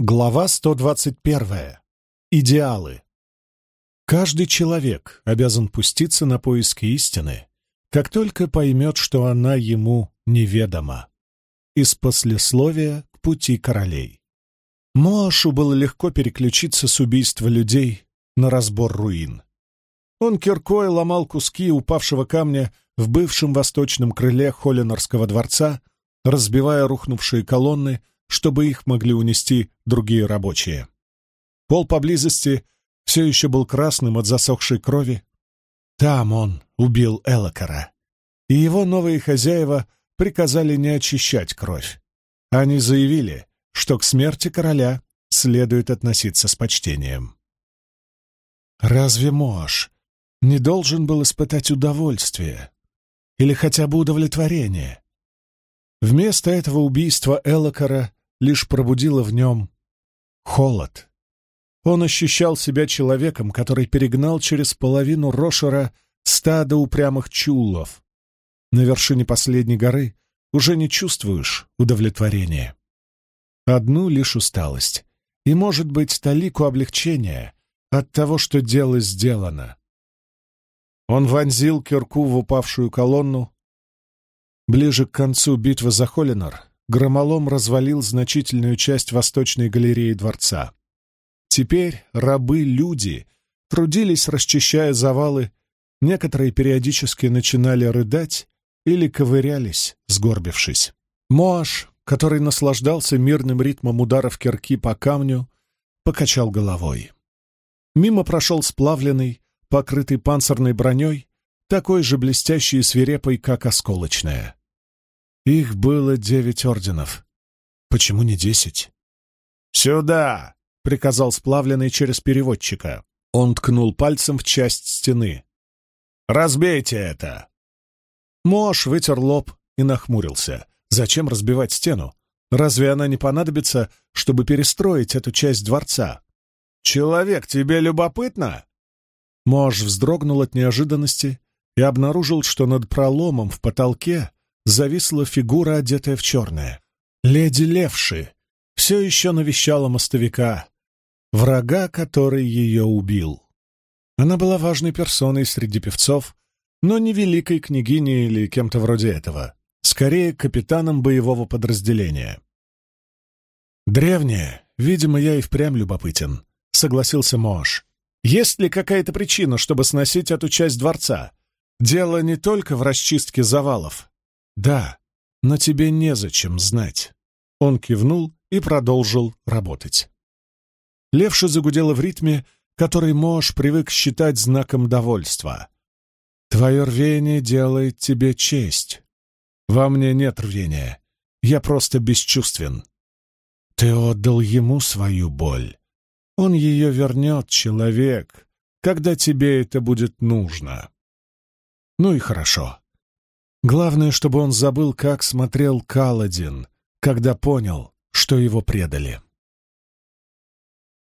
Глава 121. Идеалы. Каждый человек обязан пуститься на поиски истины, как только поймет, что она ему неведома. Из послесловия к пути королей. Моашу было легко переключиться с убийства людей на разбор руин. Он киркой ломал куски упавшего камня в бывшем восточном крыле Холлинорского дворца, разбивая рухнувшие колонны, чтобы их могли унести другие рабочие. Пол поблизости все еще был красным от засохшей крови. Там он убил Элокара, и его новые хозяева приказали не очищать кровь. Они заявили, что к смерти короля следует относиться с почтением. Разве Мош не должен был испытать удовольствие или хотя бы удовлетворение? Вместо этого убийства Элокара лишь пробудило в нем холод. Он ощущал себя человеком, который перегнал через половину Рошера стадо упрямых чулов. На вершине последней горы уже не чувствуешь удовлетворения. Одну лишь усталость и, может быть, талику облегчения от того, что дело сделано. Он вонзил кирку в упавшую колонну. Ближе к концу битвы за Холлинор громолом развалил значительную часть восточной галереи дворца. Теперь рабы-люди трудились, расчищая завалы, некоторые периодически начинали рыдать или ковырялись, сгорбившись. Моаш, который наслаждался мирным ритмом ударов кирки по камню, покачал головой. Мимо прошел сплавленный, покрытый панцирной броней, такой же блестящий и свирепый, как осколочная. Их было девять орденов. Почему не десять? «Сюда!» — приказал сплавленный через переводчика. Он ткнул пальцем в часть стены. «Разбейте это!» Мош вытер лоб и нахмурился. «Зачем разбивать стену? Разве она не понадобится, чтобы перестроить эту часть дворца?» «Человек, тебе любопытно?» Мош вздрогнул от неожиданности и обнаружил, что над проломом в потолке зависла фигура, одетая в черное. Леди Левши все еще навещала мостовика, врага, который ее убил. Она была важной персоной среди певцов, но не великой княгиней или кем-то вроде этого, скорее капитаном боевого подразделения. «Древняя, видимо, я и впрямь любопытен», — согласился Мош. «Есть ли какая-то причина, чтобы сносить эту часть дворца? Дело не только в расчистке завалов, «Да, но тебе незачем знать». Он кивнул и продолжил работать. Левша загудела в ритме, который Мош привык считать знаком довольства. «Твое рвение делает тебе честь. Во мне нет рвения. Я просто бесчувствен. Ты отдал ему свою боль. Он ее вернет, человек, когда тебе это будет нужно. Ну и хорошо. Главное, чтобы он забыл, как смотрел Каладин, когда понял, что его предали.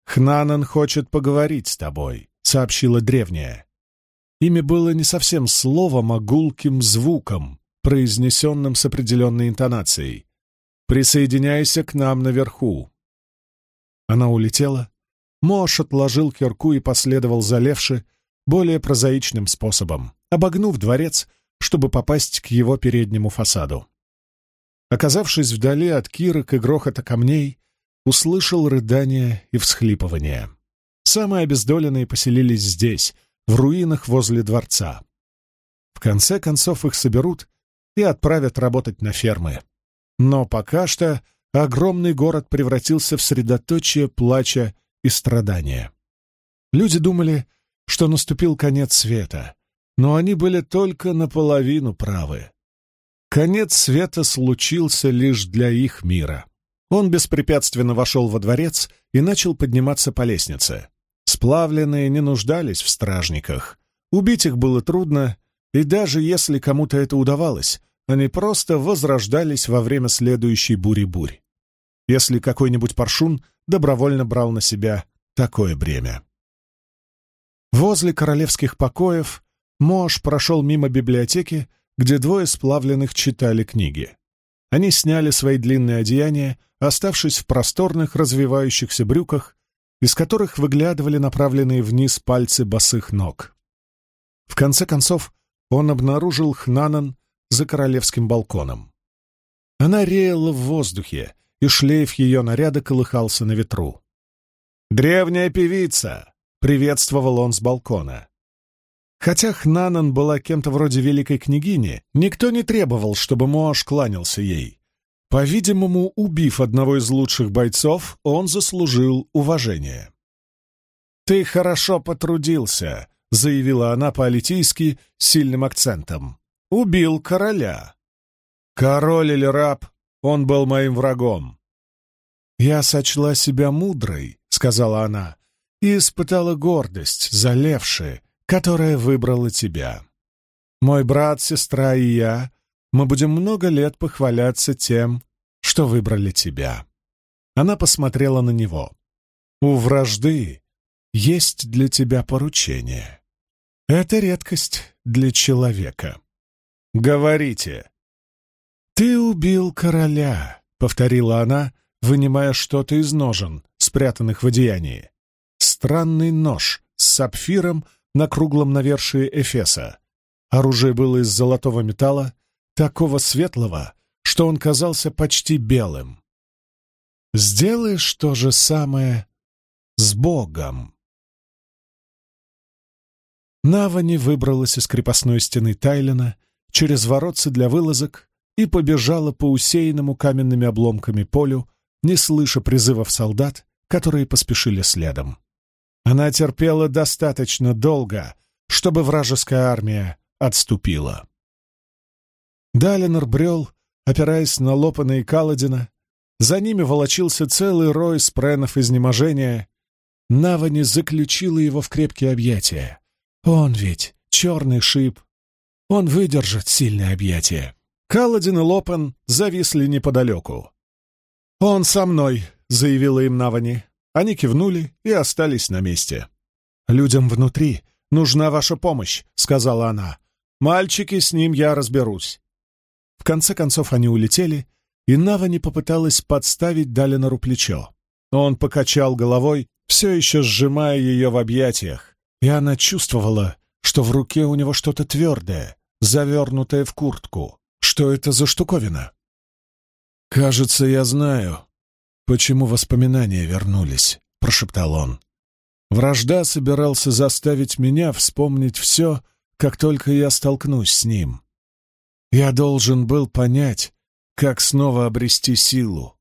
«Хнанан хочет поговорить с тобой», — сообщила древняя. Имя было не совсем словом, а гулким звуком, произнесенным с определенной интонацией. «Присоединяйся к нам наверху». Она улетела. Мош отложил кирку и последовал за Левши более прозаичным способом. Обогнув дворец, чтобы попасть к его переднему фасаду. Оказавшись вдали от кирок и грохота камней, услышал рыдания и всхлипывания. Самые обездоленные поселились здесь, в руинах возле дворца. В конце концов их соберут и отправят работать на фермы. Но пока что огромный город превратился в средоточие плача и страдания. Люди думали, что наступил конец света, но они были только наполовину правы. Конец света случился лишь для их мира. Он беспрепятственно вошел во дворец и начал подниматься по лестнице. Сплавленные не нуждались в стражниках. Убить их было трудно, и даже если кому-то это удавалось, они просто возрождались во время следующей бури-бурь. Если какой-нибудь паршун добровольно брал на себя такое бремя. Возле королевских покоев Мош прошел мимо библиотеки, где двое сплавленных читали книги. Они сняли свои длинные одеяния, оставшись в просторных развивающихся брюках, из которых выглядывали направленные вниз пальцы босых ног. В конце концов, он обнаружил Хнанан за королевским балконом. Она реяла в воздухе, и шлейф ее наряда колыхался на ветру. «Древняя певица!» — приветствовал он с балкона. Хотя Хнанан была кем-то вроде великой княгини, никто не требовал, чтобы Моаш кланялся ей. По-видимому, убив одного из лучших бойцов, он заслужил уважение. «Ты хорошо потрудился», — заявила она по-алитийски с сильным акцентом. «Убил короля». «Король или раб, он был моим врагом». «Я сочла себя мудрой», — сказала она, — «и испытала гордость, залевшая, которая выбрала тебя. Мой брат, сестра и я, мы будем много лет похваляться тем, что выбрали тебя». Она посмотрела на него. «У вражды есть для тебя поручение. Это редкость для человека. Говорите». «Ты убил короля», — повторила она, вынимая что-то из ножен, спрятанных в одеянии. Странный нож с сапфиром — на круглом навершии Эфеса. Оружие было из золотого металла, такого светлого, что он казался почти белым. «Сделаешь то же самое с Богом». Навани выбралась из крепостной стены Тайлина через воротцы для вылазок и побежала по усеянному каменными обломками полю, не слыша призывов солдат, которые поспешили следом. Она терпела достаточно долго, чтобы вражеская армия отступила. Далинор брел, опираясь на лопаные Каладина. За ними волочился целый рой спренов изнеможения. Навани заключила его в крепкие объятия. Он ведь черный шип. Он выдержит сильное объятие. Каладин и Лопан зависли неподалеку. «Он со мной», — заявила им Навани. Они кивнули и остались на месте. «Людям внутри нужна ваша помощь», — сказала она. «Мальчики, с ним я разберусь». В конце концов они улетели, и Навани попыталась подставить Далинору плечо. Он покачал головой, все еще сжимая ее в объятиях, и она чувствовала, что в руке у него что-то твердое, завернутое в куртку. Что это за штуковина? «Кажется, я знаю», «Почему воспоминания вернулись?» — прошептал он. «Вражда собирался заставить меня вспомнить все, как только я столкнусь с ним. Я должен был понять, как снова обрести силу.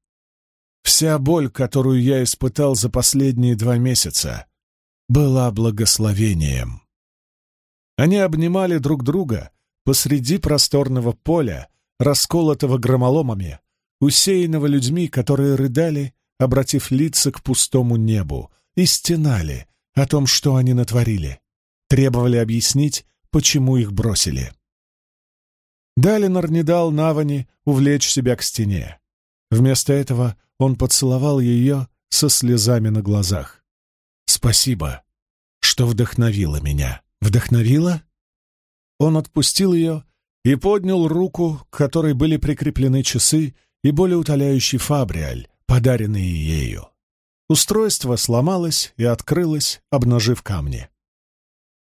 Вся боль, которую я испытал за последние два месяца, была благословением». Они обнимали друг друга посреди просторного поля, расколотого громоломами, усеянного людьми, которые рыдали, обратив лица к пустому небу, и стенали о том, что они натворили, требовали объяснить, почему их бросили. Далинор не дал Навани увлечь себя к стене. Вместо этого он поцеловал ее со слезами на глазах. «Спасибо, что вдохновила меня». «Вдохновила?» Он отпустил ее и поднял руку, к которой были прикреплены часы, и более утоляющий фабриаль, подаренный ею. Устройство сломалось и открылось, обнажив камни.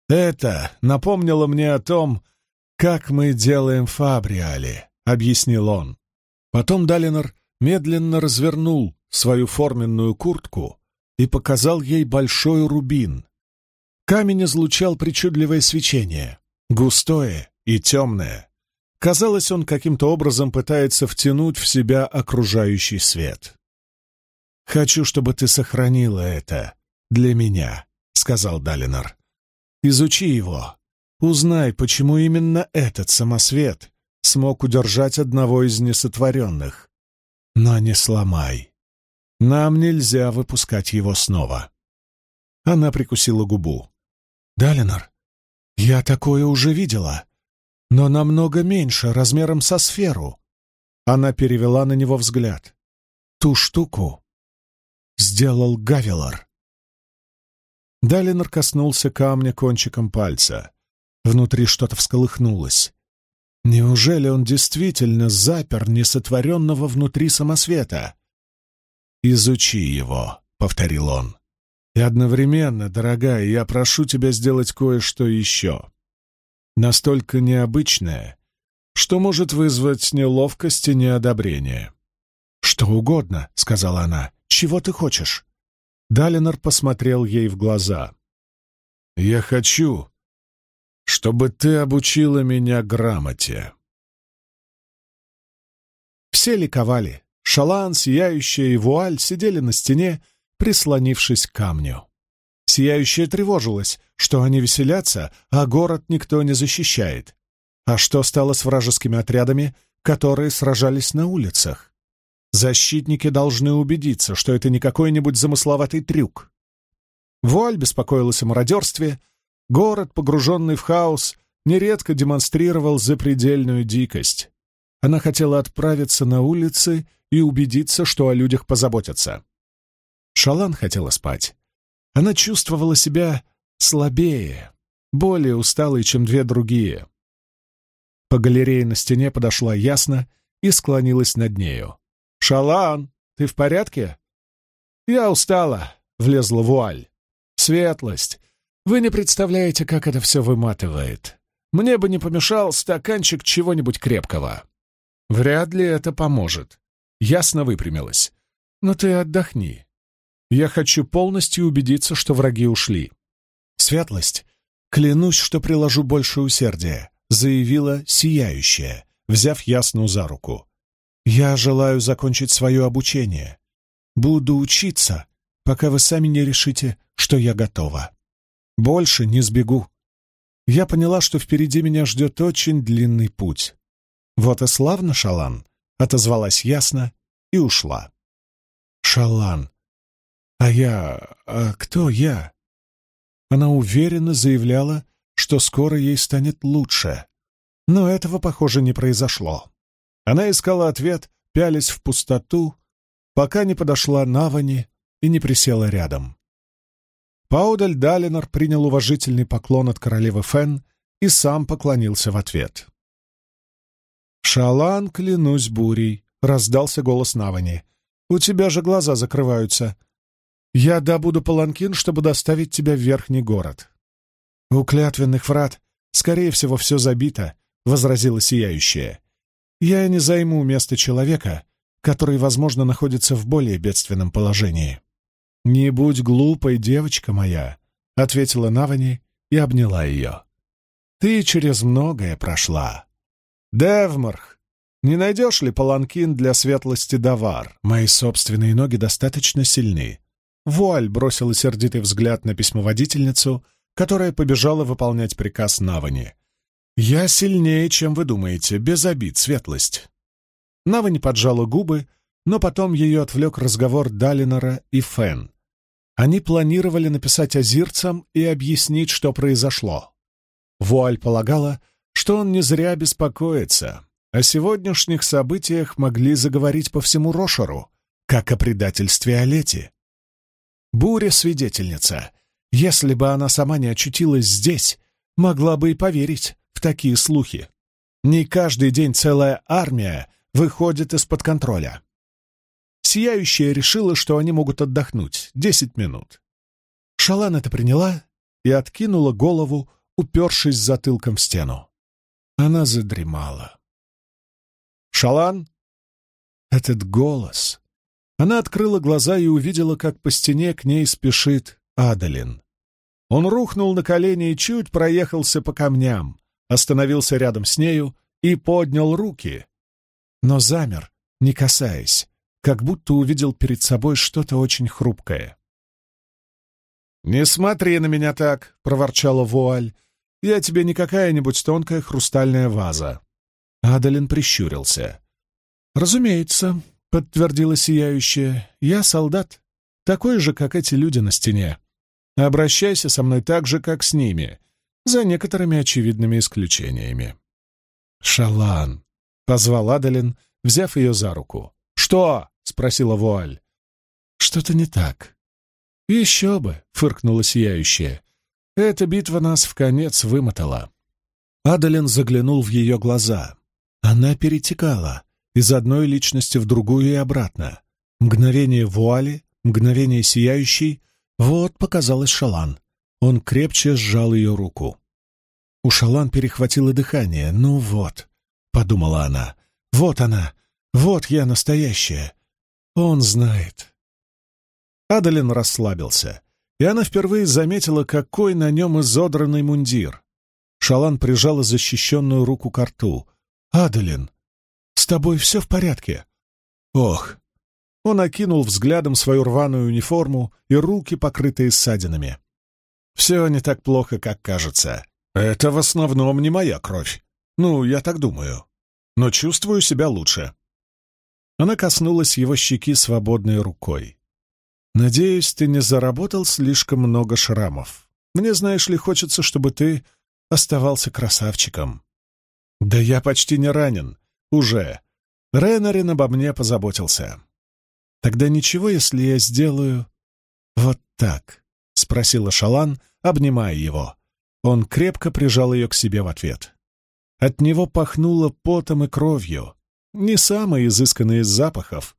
«Это напомнило мне о том, как мы делаем фабриали», — объяснил он. Потом Далинор медленно развернул свою форменную куртку и показал ей большой рубин. Камень излучал причудливое свечение, густое и темное. Казалось, он каким-то образом пытается втянуть в себя окружающий свет. «Хочу, чтобы ты сохранила это для меня», — сказал Далинор. «Изучи его. Узнай, почему именно этот самосвет смог удержать одного из несотворенных. Но не сломай. Нам нельзя выпускать его снова». Она прикусила губу. «Далинор, я такое уже видела но намного меньше, размером со сферу. Она перевела на него взгляд. Ту штуку сделал Гавилор. Далинор коснулся камня кончиком пальца. Внутри что-то всколыхнулось. Неужели он действительно запер несотворенного внутри самосвета? «Изучи его», — повторил он. «И одновременно, дорогая, я прошу тебя сделать кое-что еще. Настолько необычное, что может вызвать неловкость и неодобрение». «Что угодно», — сказала она. «Чего ты хочешь?» Далинор посмотрел ей в глаза. «Я хочу, чтобы ты обучила меня грамоте». Все ликовали. Шалан, Сияющая и Вуаль сидели на стене, прислонившись к камню. Сияющая тревожилась, что они веселятся, а город никто не защищает. А что стало с вражескими отрядами, которые сражались на улицах? Защитники должны убедиться, что это не какой-нибудь замысловатый трюк. Вуаль беспокоилась о мародерстве. Город, погруженный в хаос, нередко демонстрировал запредельную дикость. Она хотела отправиться на улицы и убедиться, что о людях позаботятся. Шалан хотела спать. Она чувствовала себя слабее, более усталой, чем две другие. По галерее на стене подошла ясно и склонилась над нею. «Шалан, ты в порядке?» «Я устала», — влезла вуаль. «Светлость, вы не представляете, как это все выматывает. Мне бы не помешал стаканчик чего-нибудь крепкого». Вряд ли это поможет. Ясно выпрямилась. Но ты отдохни. Я хочу полностью убедиться, что враги ушли. Светлость, клянусь, что приложу больше усердия, заявила сияющая, взяв Ясну за руку. Я желаю закончить свое обучение. Буду учиться, пока вы сами не решите, что я готова. Больше не сбегу. Я поняла, что впереди меня ждет очень длинный путь. «Вот и славно, Шалан!» — отозвалась ясно и ушла. «Шалан! А я... А кто я?» Она уверенно заявляла, что скоро ей станет лучше. Но этого, похоже, не произошло. Она искала ответ, пялись в пустоту, пока не подошла Навани и не присела рядом. Паудаль Далинор принял уважительный поклон от королевы Фен и сам поклонился в ответ. «Шалан, клянусь бурей!» — раздался голос Навани. «У тебя же глаза закрываются. Я добуду паланкин, чтобы доставить тебя в верхний город». «У клятвенных врат, скорее всего, все забито», — возразила сияющая. «Я не займу место человека, который, возможно, находится в более бедственном положении». «Не будь глупой, девочка моя», — ответила Навани и обняла ее. «Ты через многое прошла. «Девмарх, не найдешь ли паланкин для светлости Давар? Мои собственные ноги достаточно сильны». Вуаль бросила сердитый взгляд на письмоводительницу, которая побежала выполнять приказ Навани. «Я сильнее, чем вы думаете, без обид, светлость». Навани поджала губы, но потом ее отвлек разговор Далинора и Фен. Они планировали написать азирцам и объяснить, что произошло. Вуаль полагала, что он не зря беспокоится. О сегодняшних событиях могли заговорить по всему Рошеру, как о предательстве Олете. Буря — свидетельница. Если бы она сама не очутилась здесь, могла бы и поверить в такие слухи. Не каждый день целая армия выходит из-под контроля. Сияющая решила, что они могут отдохнуть десять минут. Шалан это приняла и откинула голову, упершись затылком в стену. Она задремала. «Шалан?» Этот голос. Она открыла глаза и увидела, как по стене к ней спешит Адалин. Он рухнул на колени и чуть проехался по камням, остановился рядом с нею и поднял руки, но замер, не касаясь, как будто увидел перед собой что-то очень хрупкое. «Не смотри на меня так!» — проворчала Вуаль. Я тебе не какая-нибудь тонкая хрустальная ваза». Адалин прищурился. «Разумеется», — подтвердила сияющая, — «я солдат, такой же, как эти люди на стене. Обращайся со мной так же, как с ними, за некоторыми очевидными исключениями». «Шалан», — позвал Адалин, взяв ее за руку. «Что?» — спросила Вуаль. «Что-то не так». «Еще бы», — фыркнула сияющая. Эта битва нас в конец вымотала. Адалин заглянул в ее глаза. Она перетекала из одной личности в другую и обратно. Мгновение вуали, мгновение сияющей. Вот показалась Шалан. Он крепче сжал ее руку. У Шалан перехватило дыхание. «Ну вот», — подумала она, — «вот она, вот я настоящая. Он знает». Адалин расслабился, и она впервые заметила, какой на нем изодранный мундир. Шалан прижала защищенную руку к рту. «Адалин, с тобой все в порядке?» «Ох!» Он окинул взглядом свою рваную униформу и руки, покрытые ссадинами. «Все не так плохо, как кажется. Это в основном не моя кровь. Ну, я так думаю. Но чувствую себя лучше». Она коснулась его щеки свободной рукой. «Надеюсь, ты не заработал слишком много шрамов. Мне, знаешь ли, хочется, чтобы ты оставался красавчиком». «Да я почти не ранен. Уже. Ренарин обо мне позаботился. Тогда ничего, если я сделаю вот так?» — спросила Шалан, обнимая его. Он крепко прижал ее к себе в ответ. От него пахнуло потом и кровью, не самый изысканный из запахов.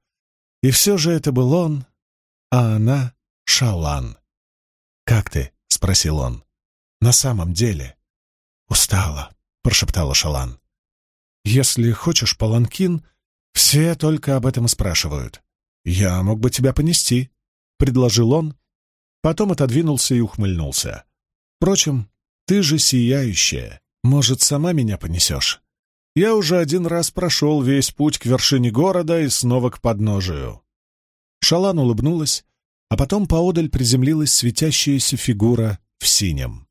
И все же это был он, а она — Шалан. «Как ты?» — спросил он. «На самом деле?» «Устала», — прошептала Шалан. «Если хочешь паланкин, все только об этом спрашивают. Я мог бы тебя понести», — предложил он, потом отодвинулся и ухмыльнулся. «Впрочем, ты же сияющая, может, сама меня понесешь?» Я уже один раз прошел весь путь к вершине города и снова к подножию. Шалан улыбнулась, а потом поодаль приземлилась светящаяся фигура в синем.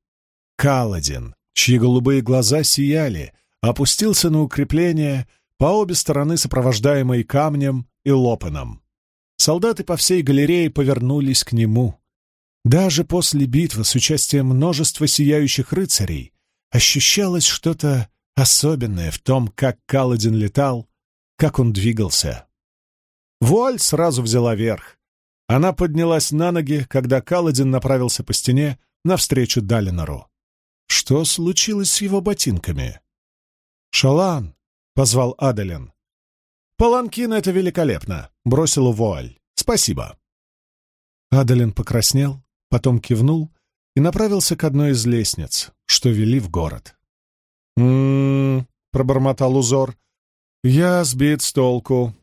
Каладин, чьи голубые глаза сияли, опустился на укрепление по обе стороны сопровождаемые камнем и лопаном. Солдаты по всей галерее повернулись к нему. Даже после битвы с участием множества сияющих рыцарей ощущалось что-то особенное в том, как Каладин летал, как он двигался. Вуаль сразу взяла верх. Она поднялась на ноги, когда Каладин направился по стене навстречу Далинору. Что случилось с его ботинками? «Шалан!» — позвал Адалин. «Паланкин — это великолепно!» — бросила Вуаль. «Спасибо!» Адалин покраснел, потом кивнул и направился к одной из лестниц, что вели в город. «М-м-м», пробормотал узор. «Я сбит с толку».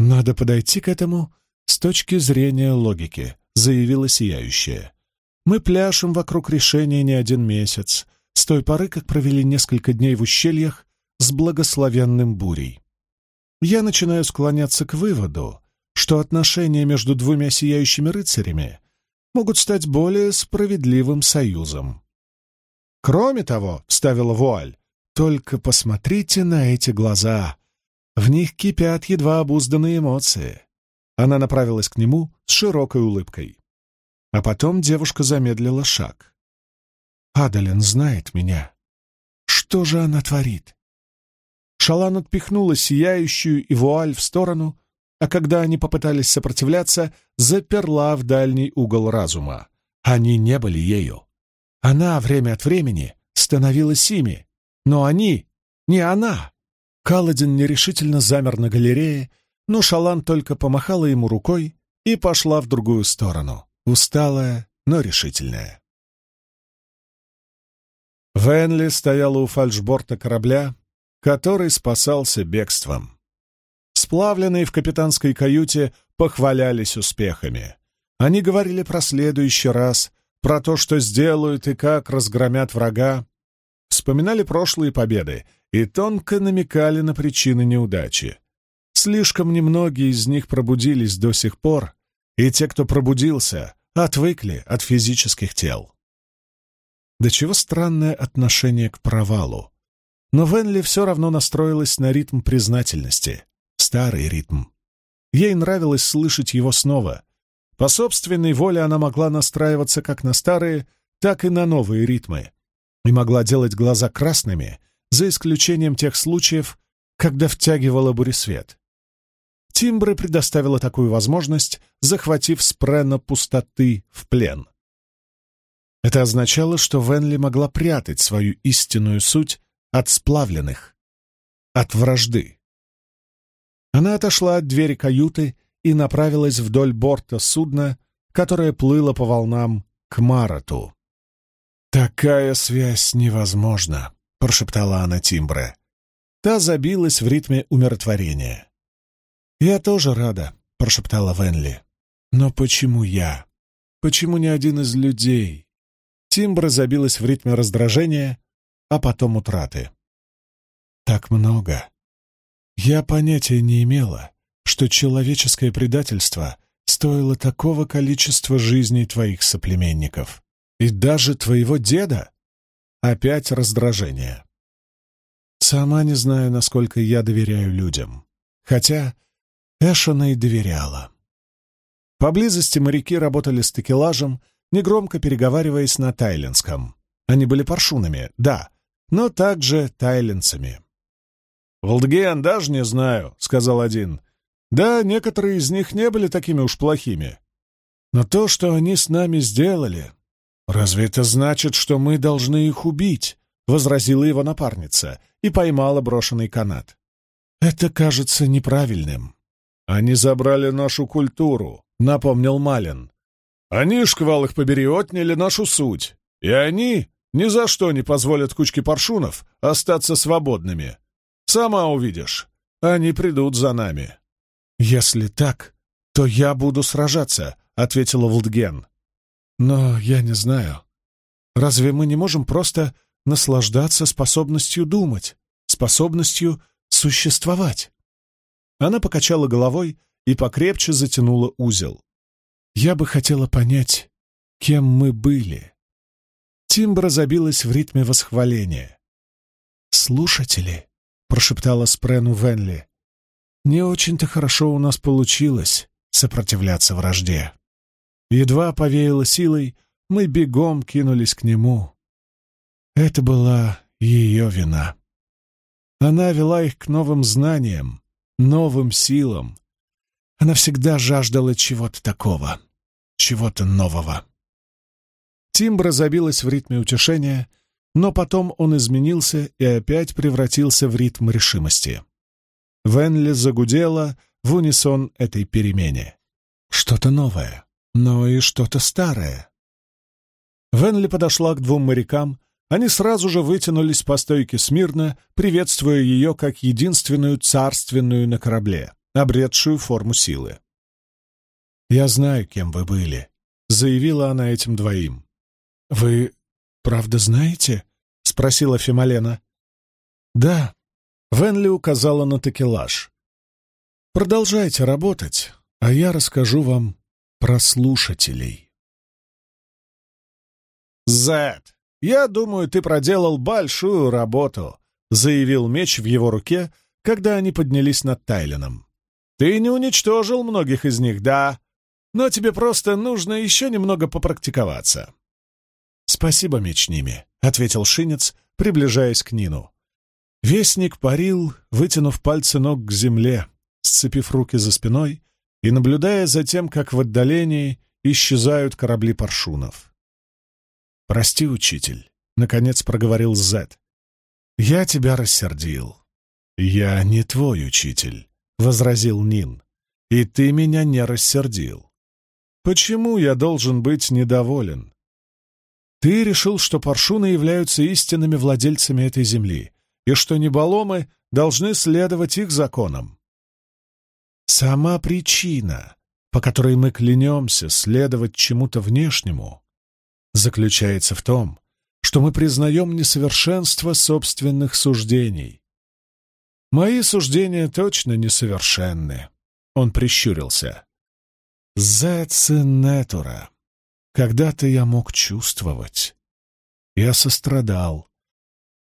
«Надо подойти к этому с точки зрения логики», — заявила сияющая. «Мы пляшем вокруг решения не один месяц, с той поры, как провели несколько дней в ущельях с благословенным бурей. Я начинаю склоняться к выводу, что отношения между двумя сияющими рыцарями могут стать более справедливым союзом. Кроме того, — вставила Вуаль, — только посмотрите на эти глаза. В них кипят едва обузданные эмоции. Она направилась к нему с широкой улыбкой. А потом девушка замедлила шаг. «Адалин знает меня. Что же она творит?» Шалан отпихнула сияющую и вуаль в сторону, а когда они попытались сопротивляться, заперла в дальний угол разума. Они не были ею. Она время от времени становилась ими, но они — не она. Каладин нерешительно замер на галерее, но Шалан только помахала ему рукой и пошла в другую сторону, усталая, но решительная. Венли стояла у фальшборта корабля, который спасался бегством. Сплавленные в капитанской каюте похвалялись успехами. Они говорили про следующий раз, про то, что сделают и как разгромят врага, вспоминали прошлые победы и тонко намекали на причины неудачи. Слишком немногие из них пробудились до сих пор, и те, кто пробудился, отвыкли от физических тел. До чего странное отношение к провалу. Но Венли все равно настроилась на ритм признательности, старый ритм. Ей нравилось слышать его снова, по собственной воле она могла настраиваться как на старые, так и на новые ритмы, и могла делать глаза красными, за исключением тех случаев, когда втягивала буресвет. Тимбры предоставила такую возможность, захватив Спрена пустоты в плен. Это означало, что Венли могла прятать свою истинную суть от сплавленных, от вражды. Она отошла от двери каюты и направилась вдоль борта судна, которое плыло по волнам к Марату. «Такая связь невозможна», — прошептала она Тимбре. Та забилась в ритме умиротворения. «Я тоже рада», — прошептала Венли. «Но почему я? Почему ни один из людей?» Тимбра забилась в ритме раздражения, а потом утраты. «Так много. Я понятия не имела, что человеческое предательство стоило такого количества жизней твоих соплеменников. И даже твоего деда?» Опять раздражение. Сама не знаю, насколько я доверяю людям. Хотя Эшена и доверяла. Поблизости моряки работали с такелажем, негромко переговариваясь на тайлинском. Они были паршунами, да, но также тайленцами. «Волдгиен даже не знаю», — сказал один. «Да, некоторые из них не были такими уж плохими. Но то, что они с нами сделали, разве это значит, что мы должны их убить?» — возразила его напарница и поймала брошенный канат. «Это кажется неправильным». «Они забрали нашу культуру», — напомнил Малин. «Они, шквал их побери, отняли нашу суть, и они ни за что не позволят кучке паршунов остаться свободными. Сама увидишь, они придут за нами». «Если так, то я буду сражаться», — ответила Вулдген. «Но я не знаю. Разве мы не можем просто наслаждаться способностью думать, способностью существовать?» Она покачала головой и покрепче затянула узел. «Я бы хотела понять, кем мы были». Тимбра забилась в ритме восхваления. «Слушатели», — прошептала Спрену Венли, — «не очень-то хорошо у нас получилось сопротивляться вражде. Едва повеяло силой, мы бегом кинулись к нему. Это была ее вина. Она вела их к новым знаниям, новым силам. Она всегда жаждала чего-то такого, чего-то нового. Тимбра забилась в ритме утешения, но потом он изменился и опять превратился в ритм решимости. Венли загудела в унисон этой перемене. Что-то новое, но и что-то старое. Венли подошла к двум морякам, они сразу же вытянулись по стойке смирно, приветствуя ее как единственную царственную на корабле, обретшую форму силы. «Я знаю, кем вы были», — заявила она этим двоим. «Вы правда знаете?» — спросила Фималена. «Да», — Венли указала на такелаж. «Продолжайте работать, а я расскажу вам про слушателей». «Зет!» «Я думаю, ты проделал большую работу», — заявил меч в его руке, когда они поднялись над Тайленом. «Ты не уничтожил многих из них, да, но тебе просто нужно еще немного попрактиковаться». «Спасибо, меч ними», — ответил Шинец, приближаясь к Нину. Вестник парил, вытянув пальцы ног к земле, сцепив руки за спиной и наблюдая за тем, как в отдалении исчезают корабли паршунов. «Прости, учитель», — наконец проговорил Зет. «Я тебя рассердил». «Я не твой учитель», — возразил Нин. «И ты меня не рассердил. Почему я должен быть недоволен?» «Ты решил, что паршуны являются истинными владельцами этой земли, и что неболомы должны следовать их законам. Сама причина, по которой мы клянемся следовать чему-то внешнему, заключается в том, что мы признаем несовершенство собственных суждений. Мои суждения точно несовершенны. Он прищурился. Зецинетура. Когда-то я мог чувствовать. Я сострадал.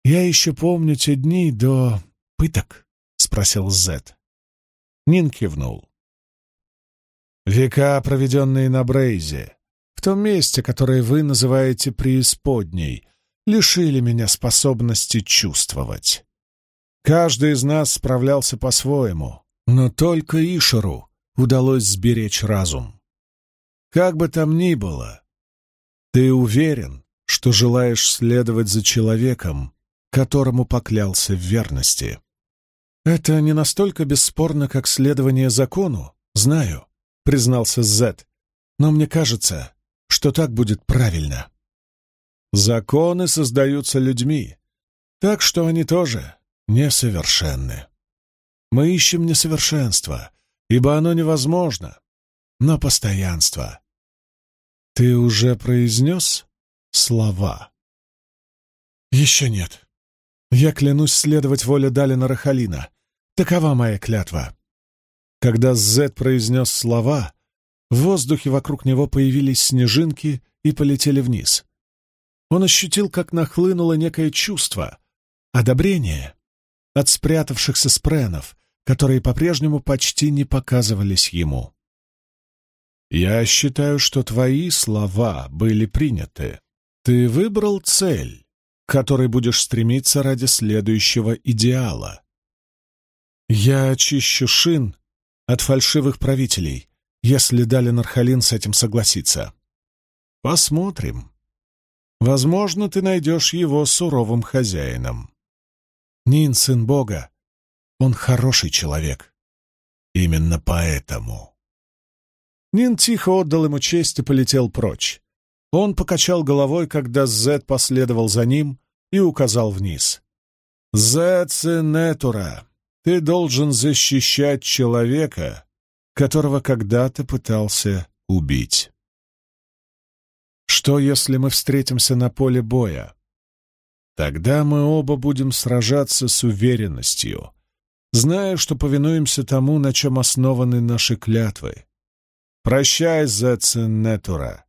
Я еще помню те дни до пыток, — спросил Зет. Нин кивнул. Века, проведенные на Брейзе, том месте, которое вы называете преисподней, лишили меня способности чувствовать. Каждый из нас справлялся по-своему, но только Ишеру удалось сберечь разум. Как бы там ни было, ты уверен, что желаешь следовать за человеком, которому поклялся в верности. Это не настолько бесспорно, как следование закону, знаю, — признался Зет. «Но мне кажется, что так будет правильно». Законы создаются людьми, так что они тоже несовершенны. Мы ищем несовершенство, ибо оно невозможно, но постоянство. Ты уже произнес слова? Еще нет. Я клянусь следовать воле Далина Рахалина. Такова моя клятва. Когда Зет произнес слова, в воздухе вокруг него появились снежинки и полетели вниз. Он ощутил, как нахлынуло некое чувство — одобрение от спрятавшихся спренов, которые по-прежнему почти не показывались ему. «Я считаю, что твои слова были приняты. Ты выбрал цель, к которой будешь стремиться ради следующего идеала. Я очищу шин от фальшивых правителей, если Далин Архалин с этим согласится. Посмотрим. Возможно, ты найдешь его суровым хозяином. Нин, сын Бога, он хороший человек. Именно поэтому. Нин тихо отдал ему честь и полетел прочь. Он покачал головой, когда Зет последовал за ним и указал вниз. «Зет, сын Нетура, ты должен защищать человека, которого когда-то пытался убить. Что, если мы встретимся на поле боя? Тогда мы оба будем сражаться с уверенностью, зная, что повинуемся тому, на чем основаны наши клятвы. Прощай, Зециннетура.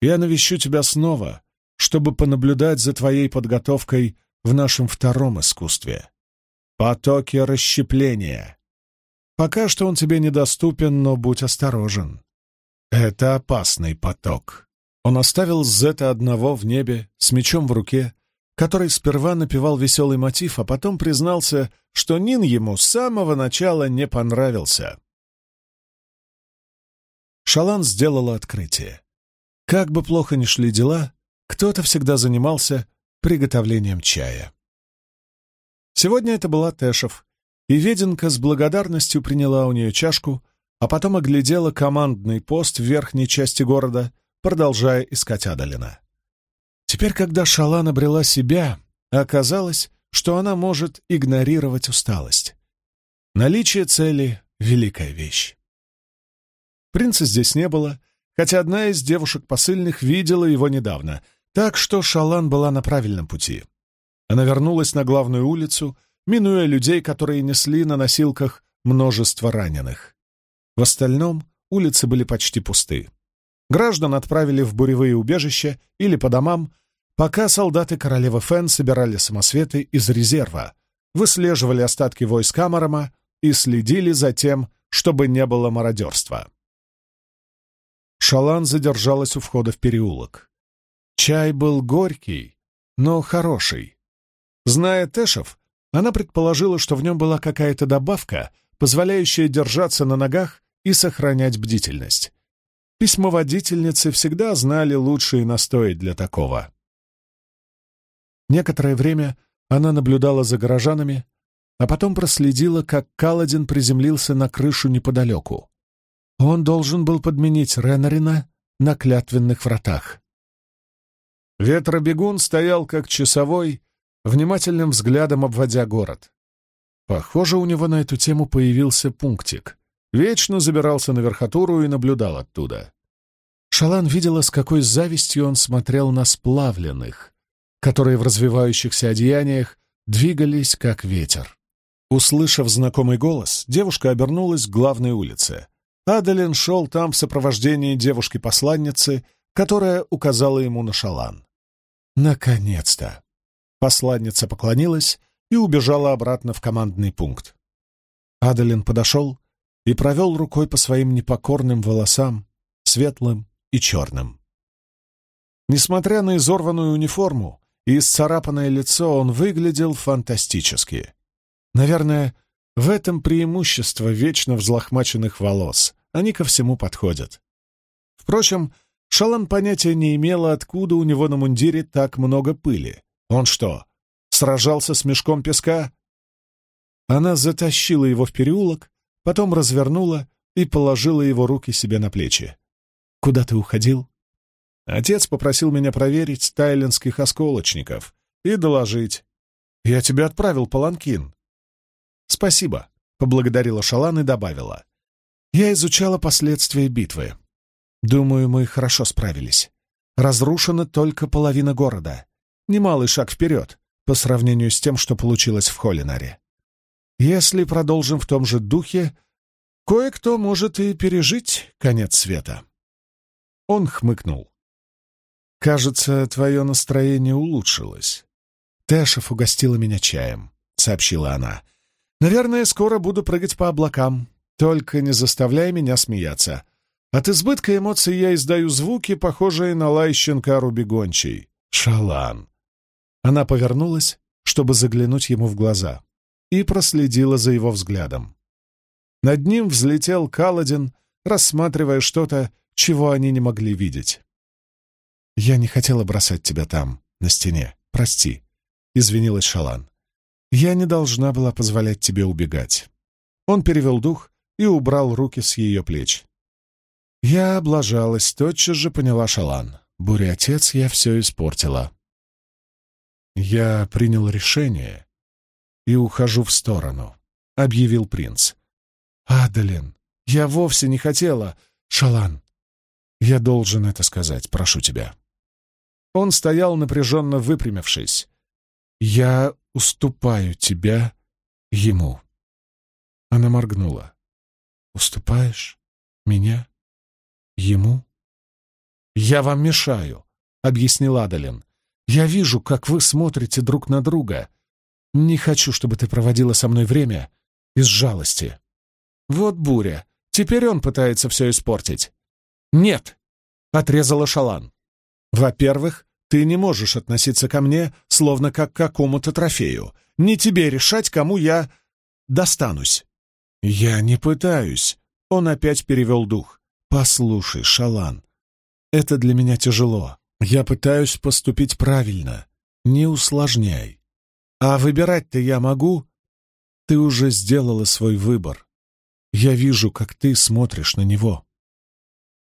Я навещу тебя снова, чтобы понаблюдать за твоей подготовкой в нашем втором искусстве — потоке расщепления. Пока что он тебе недоступен, но будь осторожен. Это опасный поток. Он оставил Зета одного в небе, с мечом в руке, который сперва напевал веселый мотив, а потом признался, что Нин ему с самого начала не понравился. Шалан сделала открытие. Как бы плохо ни шли дела, кто-то всегда занимался приготовлением чая. Сегодня это была Тэшев, и Веденка с благодарностью приняла у нее чашку, а потом оглядела командный пост в верхней части города, продолжая искать Адалина. Теперь, когда Шалан обрела себя, оказалось, что она может игнорировать усталость. Наличие цели — великая вещь. Принца здесь не было, хотя одна из девушек посыльных видела его недавно, так что Шалан была на правильном пути. Она вернулась на главную улицу, минуя людей, которые несли на носилках множество раненых. В остальном улицы были почти пусты. Граждан отправили в буревые убежища или по домам, пока солдаты королевы Фен собирали самосветы из резерва, выслеживали остатки войск Амарама и следили за тем, чтобы не было мародерства. Шалан задержалась у входа в переулок. Чай был горький, но хороший. Зная Тэшев, она предположила, что в нем была какая-то добавка, позволяющая держаться на ногах и сохранять бдительность. Письмоводительницы всегда знали лучшие настои для такого. Некоторое время она наблюдала за горожанами, а потом проследила, как Каладин приземлился на крышу неподалеку. Он должен был подменить Ренарина на клятвенных вратах. Ветробегун стоял как часовой, внимательным взглядом обводя город. Похоже, у него на эту тему появился пунктик. Вечно забирался на верхотуру и наблюдал оттуда. Шалан видела, с какой завистью он смотрел на сплавленных, которые в развивающихся одеяниях двигались, как ветер. Услышав знакомый голос, девушка обернулась к главной улице. Адалин шел там в сопровождении девушки-посланницы, которая указала ему на шалан. Наконец-то! Посланница поклонилась и убежала обратно в командный пункт. Адалин подошел и провел рукой по своим непокорным волосам, светлым и черным. Несмотря на изорванную униформу и исцарапанное лицо, он выглядел фантастически. Наверное, в этом преимущество вечно взлохмаченных волос. Они ко всему подходят. Впрочем, Шалан понятия не имела, откуда у него на мундире так много пыли. Он что, сражался с мешком песка? Она затащила его в переулок, потом развернула и положила его руки себе на плечи. «Куда ты уходил?» «Отец попросил меня проверить тайлинских осколочников и доложить. Я тебе отправил паланкин». «Спасибо», — поблагодарила Шалан и добавила. «Я изучала последствия битвы. Думаю, мы хорошо справились. Разрушена только половина города. Немалый шаг вперед по сравнению с тем, что получилось в Холлинаре. Если продолжим в том же духе, кое-кто может и пережить конец света. Он хмыкнул. «Кажется, твое настроение улучшилось. Тэшев угостила меня чаем», — сообщила она. «Наверное, скоро буду прыгать по облакам. Только не заставляй меня смеяться. От избытка эмоций я издаю звуки, похожие на лай щенка рубегончей. Шалан!» Она повернулась, чтобы заглянуть ему в глаза и проследила за его взглядом. Над ним взлетел Каладин, рассматривая что-то, чего они не могли видеть. «Я не хотела бросать тебя там, на стене. Прости», — извинилась Шалан. «Я не должна была позволять тебе убегать». Он перевел дух и убрал руки с ее плеч. Я облажалась, тотчас же поняла Шалан. Буря отец, я все испортила. Я принял решение и ухожу в сторону», — объявил принц. «Адалин, я вовсе не хотела. Шалан, я должен это сказать, прошу тебя». Он стоял напряженно выпрямившись. «Я уступаю тебя ему». Она моргнула. «Уступаешь? Меня? Ему?» «Я вам мешаю», — объяснил Адалин. «Я вижу, как вы смотрите друг на друга, не хочу, чтобы ты проводила со мной время из жалости. Вот буря. Теперь он пытается все испортить. Нет, — отрезала Шалан. Во-первых, ты не можешь относиться ко мне, словно как к какому-то трофею. Не тебе решать, кому я достанусь. Я не пытаюсь. Он опять перевел дух. Послушай, Шалан, это для меня тяжело. Я пытаюсь поступить правильно. Не усложняй. А выбирать-то я могу? Ты уже сделала свой выбор. Я вижу, как ты смотришь на него.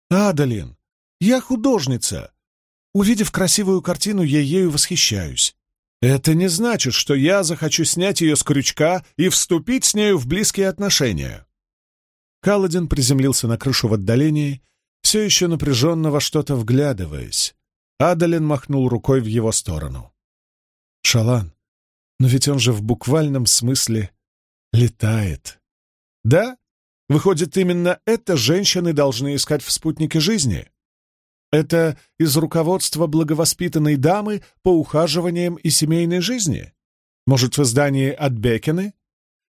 Адалин, я художница. Увидев красивую картину, я ею восхищаюсь. Это не значит, что я захочу снять ее с крючка и вступить с нею в близкие отношения. Каладин приземлился на крышу в отдалении, все еще напряженно во что-то вглядываясь. Адалин махнул рукой в его сторону. «Шалан, но ведь он же в буквальном смысле летает. Да? Выходит, именно это женщины должны искать в спутнике жизни? Это из руководства благовоспитанной дамы по ухаживаниям и семейной жизни? Может, в издании от Бекены?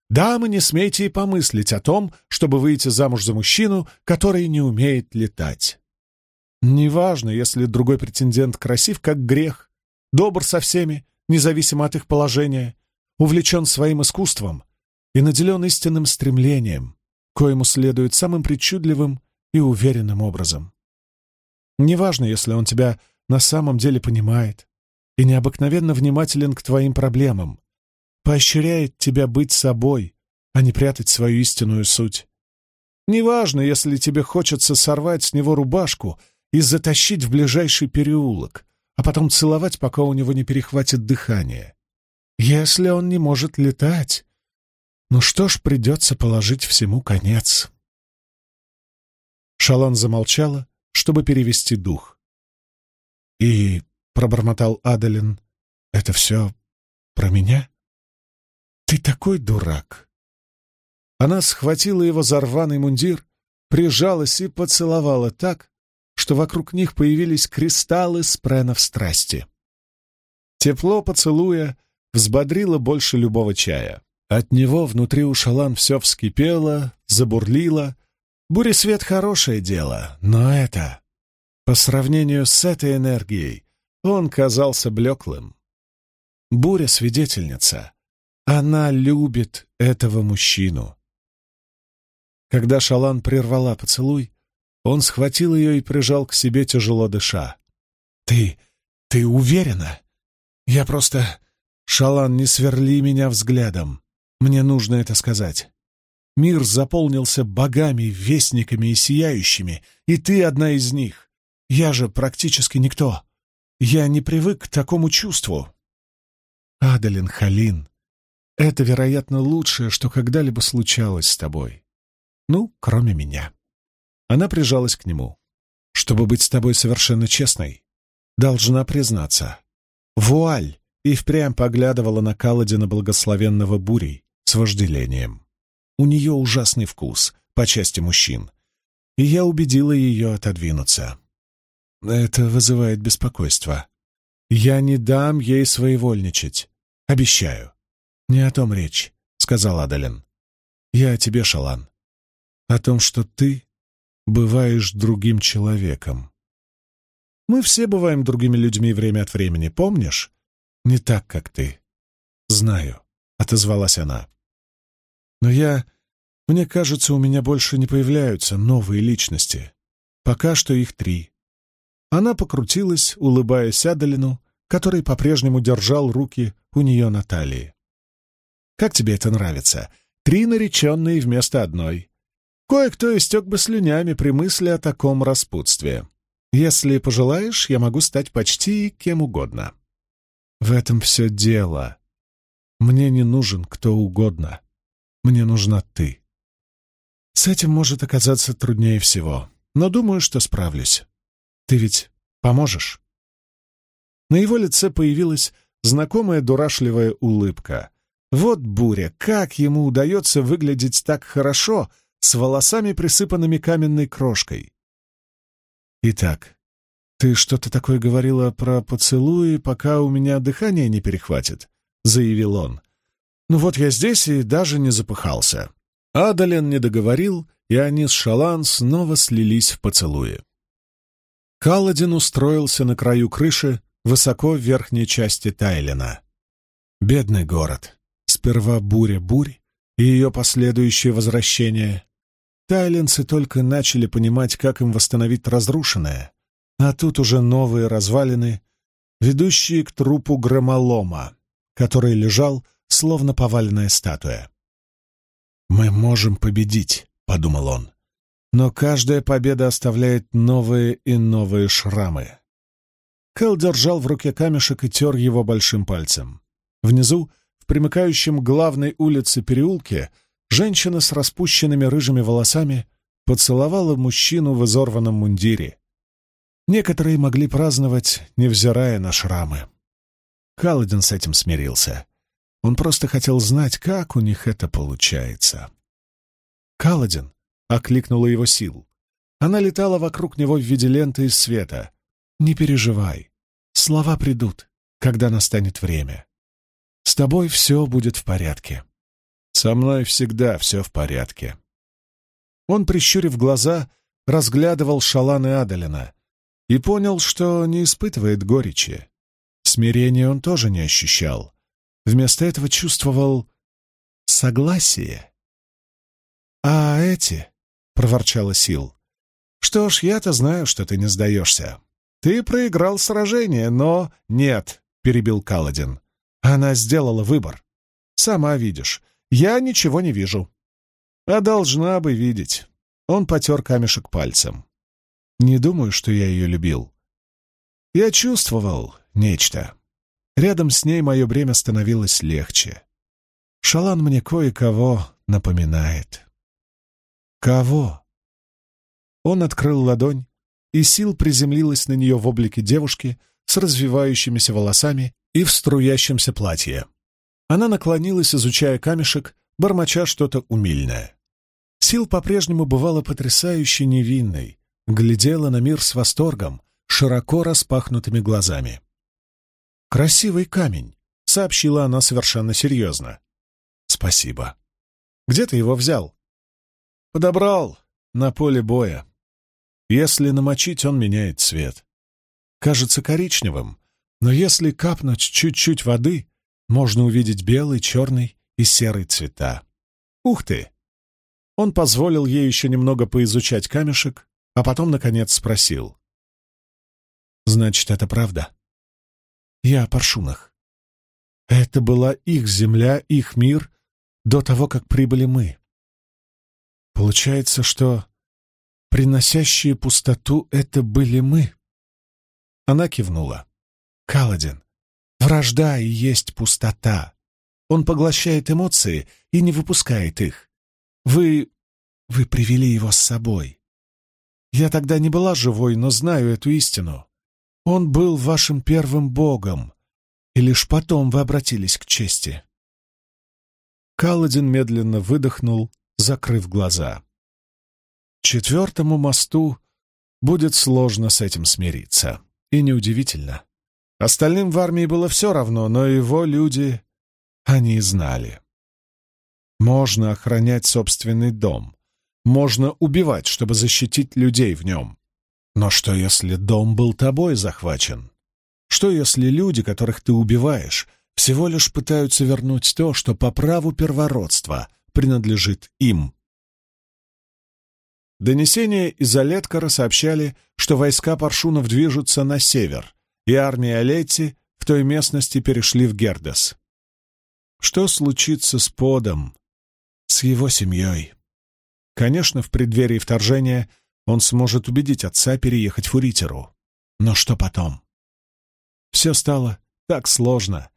Дамы, не смейте и помыслить о том, чтобы выйти замуж за мужчину, который не умеет летать. Неважно, если другой претендент красив, как грех, добр со всеми, независимо от их положения, увлечен своим искусством и наделен истинным стремлением, коему следует самым причудливым и уверенным образом. Неважно, если он тебя на самом деле понимает и необыкновенно внимателен к твоим проблемам, поощряет тебя быть собой, а не прятать свою истинную суть. Неважно, если тебе хочется сорвать с него рубашку и затащить в ближайший переулок, а потом целовать, пока у него не перехватит дыхание. Если он не может летать, ну что ж, придется положить всему конец. Шалан замолчала, чтобы перевести дух. «И», — пробормотал Адалин, — «это все про меня? Ты такой дурак!» Она схватила его за рваный мундир, прижалась и поцеловала так, что вокруг них появились кристаллы спренов страсти. Тепло поцелуя взбодрило больше любого чая. От него внутри у Шалан все вскипело, забурлило. Буресвет — хорошее дело, но это... По сравнению с этой энергией он казался блеклым. Буря — свидетельница. Она любит этого мужчину. Когда Шалан прервала поцелуй, он схватил ее и прижал к себе, тяжело дыша. «Ты... ты уверена? Я просто... Шалан, не сверли меня взглядом. Мне нужно это сказать. Мир заполнился богами, вестниками и сияющими, и ты одна из них. Я же практически никто. Я не привык к такому чувству. Адалин Халин, это, вероятно, лучшее, что когда-либо случалось с тобой. Ну, кроме меня. Она прижалась к нему. Чтобы быть с тобой совершенно честной, должна признаться. Вуаль и впрямь поглядывала на Каладина благословенного бурей с вожделением. У нее ужасный вкус по части мужчин, и я убедила ее отодвинуться. Это вызывает беспокойство. Я не дам ей своевольничать. Обещаю. Не о том речь, — сказал Адалин. Я о тебе, Шалан. О том, что ты бываешь другим человеком. Мы все бываем другими людьми время от времени, помнишь? Не так, как ты. Знаю, — отозвалась она. Но я... Мне кажется, у меня больше не появляются новые личности. Пока что их три. Она покрутилась, улыбаясь Адалину, который по-прежнему держал руки у нее на талии. «Как тебе это нравится? Три нареченные вместо одной. Кое-кто истек бы слюнями при мысли о таком распутстве. Если пожелаешь, я могу стать почти кем угодно». «В этом все дело. Мне не нужен кто угодно. Мне нужна ты». С этим может оказаться труднее всего, но думаю, что справлюсь. Ты ведь поможешь?» На его лице появилась знакомая дурашливая улыбка. Вот буря, как ему удается выглядеть так хорошо, с волосами, присыпанными каменной крошкой. «Итак, ты что-то такое говорила про поцелуи, пока у меня дыхание не перехватит», — заявил он. «Ну вот я здесь и даже не запыхался». Адален не договорил, и они с Шалан снова слились в поцелуе. Каладин устроился на краю крыши, высоко в верхней части Тайлина. Бедный город. Сперва буря-бурь и ее последующее возвращение. Тайленцы только начали понимать, как им восстановить разрушенное, а тут уже новые развалины, ведущие к трупу громолома, который лежал, словно поваленная статуя. «Мы можем победить», — подумал он. Но каждая победа оставляет новые и новые шрамы. Кэл держал в руке камешек и тер его большим пальцем. Внизу, в примыкающем к главной улице переулке, женщина с распущенными рыжими волосами поцеловала мужчину в изорванном мундире. Некоторые могли праздновать, невзирая на шрамы. Каладин с этим смирился. Он просто хотел знать, как у них это получается. «Каладин!» — окликнула его сил. Она летала вокруг него в виде ленты из света. «Не переживай. Слова придут, когда настанет время. С тобой все будет в порядке. Со мной всегда все в порядке». Он, прищурив глаза, разглядывал Шалан и Адалина и понял, что не испытывает горечи. Смирения он тоже не ощущал. Вместо этого чувствовал согласие. «А эти?» проворчала Сил. «Что ж, я-то знаю, что ты не сдаешься. Ты проиграл сражение, но...» «Нет», — перебил Каладин. «Она сделала выбор. Сама видишь. Я ничего не вижу». «А должна бы видеть». Он потер камешек пальцем. «Не думаю, что я ее любил. Я чувствовал нечто. Рядом с ней мое бремя становилось легче. Шалан мне кое-кого напоминает». Кого? Он открыл ладонь, и сил приземлилась на нее в облике девушки с развивающимися волосами и в струящемся платье. Она наклонилась, изучая камешек, бормоча что-то умильное. Сил по-прежнему бывала потрясающе невинной, глядела на мир с восторгом, широко распахнутыми глазами. «Красивый камень», — сообщила она совершенно серьезно. «Спасибо. Где ты его взял?» Подобрал на поле боя. Если намочить, он меняет цвет. Кажется коричневым, но если капнуть чуть-чуть воды, можно увидеть белый, черный и серый цвета. Ух ты! Он позволил ей еще немного поизучать камешек, а потом, наконец, спросил. «Значит, это правда?» «Я о паршунах. Это была их земля, их мир до того, как прибыли мы. Получается, что приносящие пустоту — это были мы. Она кивнула. Каладин, вражда и есть пустота. Он поглощает эмоции и не выпускает их. Вы... вы привели его с собой. Я тогда не была живой, но знаю эту истину. Он был вашим первым богом, и лишь потом вы обратились к чести. Каладин медленно выдохнул, закрыв глаза. Четвертому мосту будет сложно с этим смириться. И неудивительно. Остальным в армии было все равно, но его люди... Они знали. Можно охранять собственный дом. Можно убивать, чтобы защитить людей в нем. Но что, если дом был тобой захвачен? Что, если люди, которых ты убиваешь, всего лишь пытаются вернуть то, что по праву первородства принадлежит им? Донесения из Олеткара сообщали, что войска паршунов движутся на север, и армия Олетти в той местности перешли в Гердес. Что случится с Подом, с его семьей? Конечно, в преддверии вторжения он сможет убедить отца переехать в Уритеру. Но что потом? Все стало так сложно.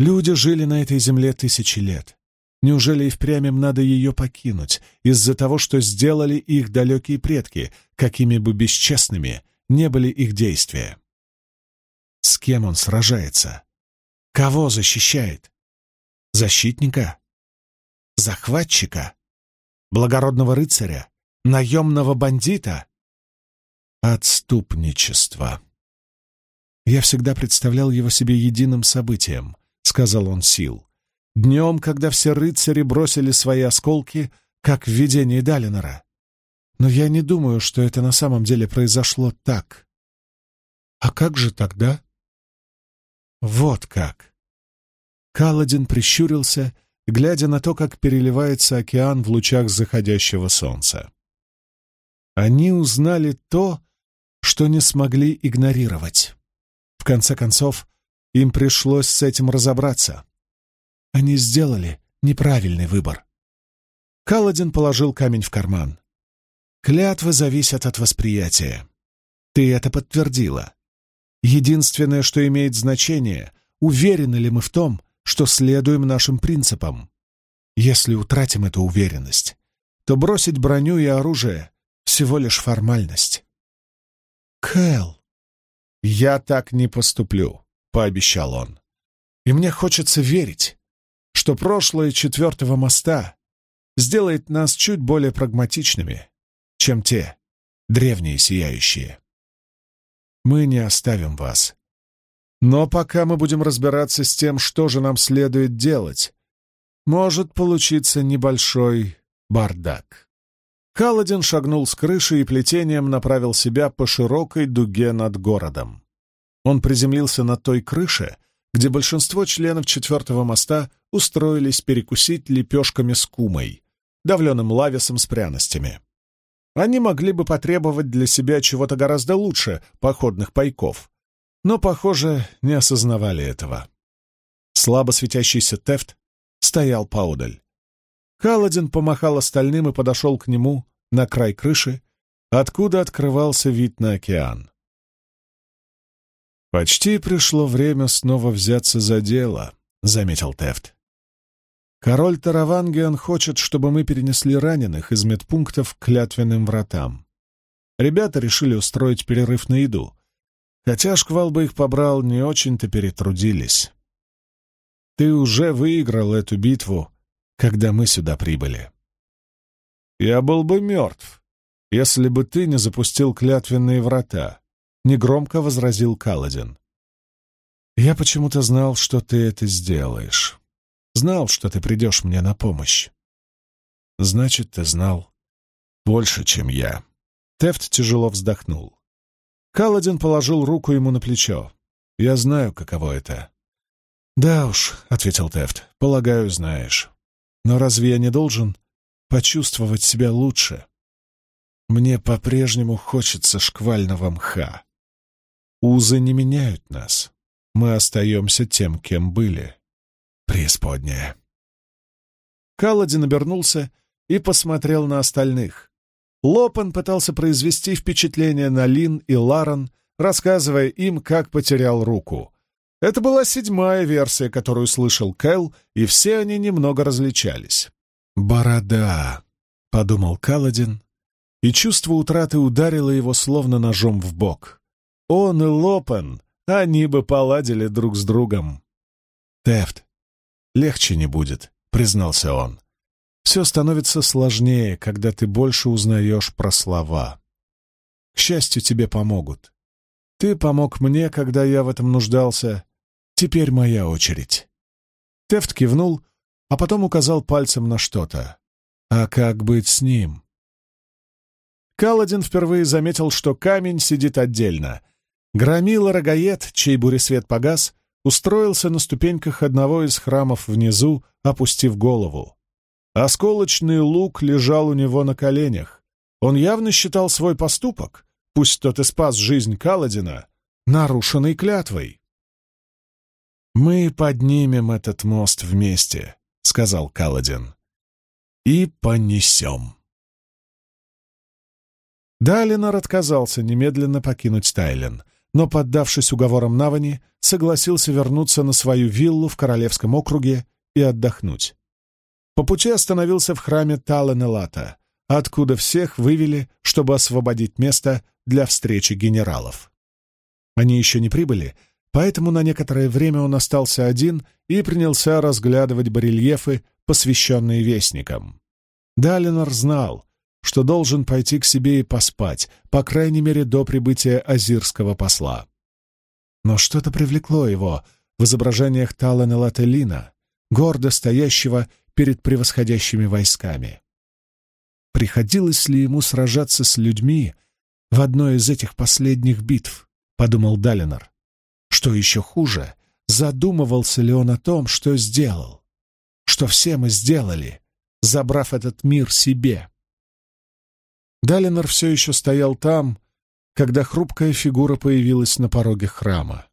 Люди жили на этой земле тысячи лет. Неужели и впрямь им надо ее покинуть из-за того, что сделали их далекие предки, какими бы бесчестными не были их действия? С кем он сражается? Кого защищает? Защитника? Захватчика? Благородного рыцаря? Наемного бандита? Отступничество. «Я всегда представлял его себе единым событием», — сказал он Сил Днем, когда все рыцари бросили свои осколки, как в видении Далинора. Но я не думаю, что это на самом деле произошло так. А как же тогда? Вот как. Каладин прищурился, глядя на то, как переливается океан в лучах заходящего солнца. Они узнали то, что не смогли игнорировать. В конце концов, им пришлось с этим разобраться. Они сделали неправильный выбор. Каладин положил камень в карман. Клятвы зависят от восприятия. Ты это подтвердила. Единственное, что имеет значение, уверены ли мы в том, что следуем нашим принципам. Если утратим эту уверенность, то бросить броню и оружие — всего лишь формальность. Кэл, я так не поступлю, — пообещал он. И мне хочется верить, что прошлое четвертого моста сделает нас чуть более прагматичными, чем те, древние сияющие. Мы не оставим вас. Но пока мы будем разбираться с тем, что же нам следует делать, может получиться небольшой бардак. Каладин шагнул с крыши и плетением направил себя по широкой дуге над городом. Он приземлился на той крыше, где большинство членов четвертого моста устроились перекусить лепешками с кумой, давленым лависом с пряностями. Они могли бы потребовать для себя чего-то гораздо лучше походных пайков, но, похоже, не осознавали этого. Слабо светящийся Тефт стоял поодаль. Каладин помахал остальным и подошел к нему на край крыши, откуда открывался вид на океан. «Почти пришло время снова взяться за дело», — заметил Тефт. «Король Таравангиан хочет, чтобы мы перенесли раненых из медпунктов к клятвенным вратам. Ребята решили устроить перерыв на еду, хотя шквал бы их побрал, не очень-то перетрудились. Ты уже выиграл эту битву, когда мы сюда прибыли. Я был бы мертв, если бы ты не запустил клятвенные врата», — негромко возразил Каладин. «Я почему-то знал, что ты это сделаешь. Знал, что ты придешь мне на помощь. Значит, ты знал больше, чем я». Тефт тяжело вздохнул. Каладин положил руку ему на плечо. «Я знаю, каково это». «Да уж», — ответил Тефт, — «полагаю, знаешь. Но разве я не должен почувствовать себя лучше?» Мне по-прежнему хочется шквального мха. Узы не меняют нас. Мы остаемся тем, кем были. Преисподняя. Каладин обернулся и посмотрел на остальных. Лопен пытался произвести впечатление на Лин и Ларен, рассказывая им, как потерял руку. Это была седьмая версия, которую слышал Кэл, и все они немного различались. «Борода», — подумал Каладин, и чувство утраты ударило его словно ножом в бок. Он и Лопен, они бы поладили друг с другом. «Тефт, легче не будет», — признался он. «Все становится сложнее, когда ты больше узнаешь про слова. К счастью, тебе помогут. Ты помог мне, когда я в этом нуждался, Теперь моя очередь. Тефт кивнул, а потом указал пальцем на что-то. А как быть с ним? Каладин впервые заметил, что камень сидит отдельно. Громила рогаед, чей буресвет погас, устроился на ступеньках одного из храмов внизу, опустив голову. Осколочный лук лежал у него на коленях. Он явно считал свой поступок, пусть тот и спас жизнь Каладина, нарушенной клятвой. «Мы поднимем этот мост вместе», — сказал Каладин. «И понесем». Далинор отказался немедленно покинуть Тайлен, но, поддавшись уговорам Навани, согласился вернуться на свою виллу в Королевском округе и отдохнуть. По пути остановился в храме Таленелата, откуда всех вывели, чтобы освободить место для встречи генералов. Они еще не прибыли, Поэтому на некоторое время он остался один и принялся разглядывать барельефы, посвященные вестникам. Далинор знал, что должен пойти к себе и поспать, по крайней мере, до прибытия азирского посла. Но что-то привлекло его в изображениях Талана Лателина, гордо стоящего перед превосходящими войсками. Приходилось ли ему сражаться с людьми в одной из этих последних битв, подумал Далинор. Что еще хуже, задумывался ли он о том, что сделал? Что все мы сделали, забрав этот мир себе? Далинор все еще стоял там, когда хрупкая фигура появилась на пороге храма.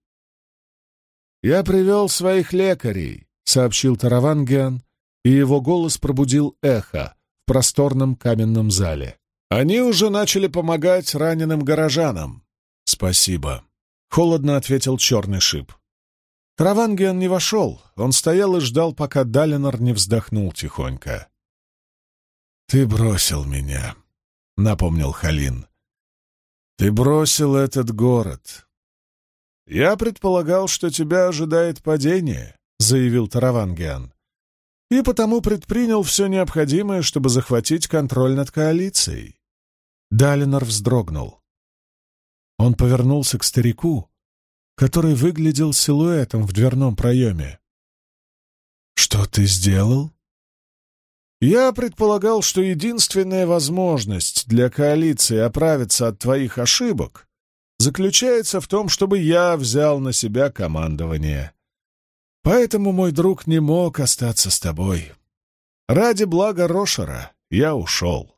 «Я привел своих лекарей», — сообщил Таравангиан, и его голос пробудил эхо в просторном каменном зале. «Они уже начали помогать раненым горожанам». «Спасибо», — холодно ответил черный шип. Травангиан не вошел, он стоял и ждал, пока Далинор не вздохнул тихонько. «Ты бросил меня», — напомнил Халин. «Ты бросил этот город». «Я предполагал, что тебя ожидает падение», — заявил Таравангиан, «и потому предпринял все необходимое, чтобы захватить контроль над коалицией». Далинор вздрогнул. Он повернулся к старику, который выглядел силуэтом в дверном проеме. «Что ты сделал?» «Я предполагал, что единственная возможность для коалиции оправиться от твоих ошибок заключается в том, чтобы я взял на себя командование. Поэтому мой друг не мог остаться с тобой. Ради блага Рошера я ушел».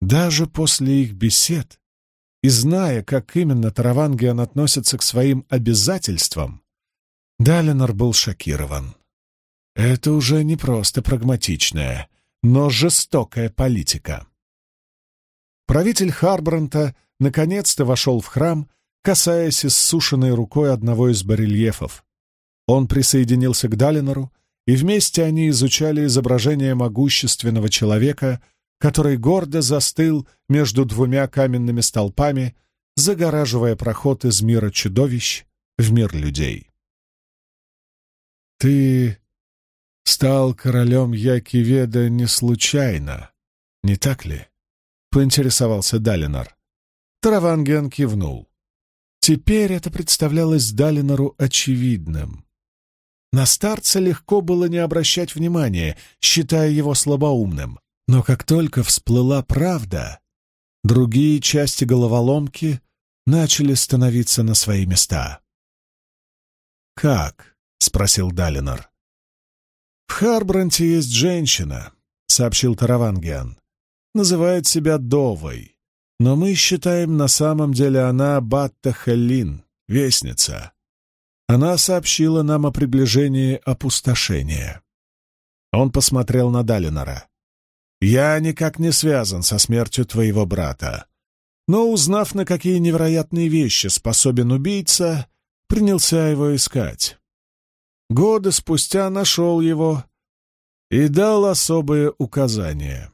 Даже после их бесед и зная, как именно Таравангиан относится к своим обязательствам, Далинор был шокирован. Это уже не просто прагматичная, но жестокая политика. Правитель Харбранта наконец-то вошел в храм, касаясь иссушенной рукой одного из барельефов. Он присоединился к Далинору, и вместе они изучали изображение могущественного человека, который гордо застыл между двумя каменными столпами, загораживая проход из мира чудовищ в мир людей. «Ты стал королем Якиведа не случайно, не так ли?» — поинтересовался Далинор. Тараванген кивнул. Теперь это представлялось Далинору очевидным. На старца легко было не обращать внимания, считая его слабоумным. Но как только всплыла правда, другие части головоломки начали становиться на свои места. «Как?» — спросил Далинор. «В Харбранте есть женщина», — сообщил Таравангиан. «Называет себя Довой, но мы считаем, на самом деле она Батта Хеллин, вестница. Она сообщила нам о приближении опустошения». Он посмотрел на Далинора. Я никак не связан со смертью твоего брата. Но, узнав, на какие невероятные вещи способен убийца, принялся его искать. Годы спустя нашел его и дал особые указания.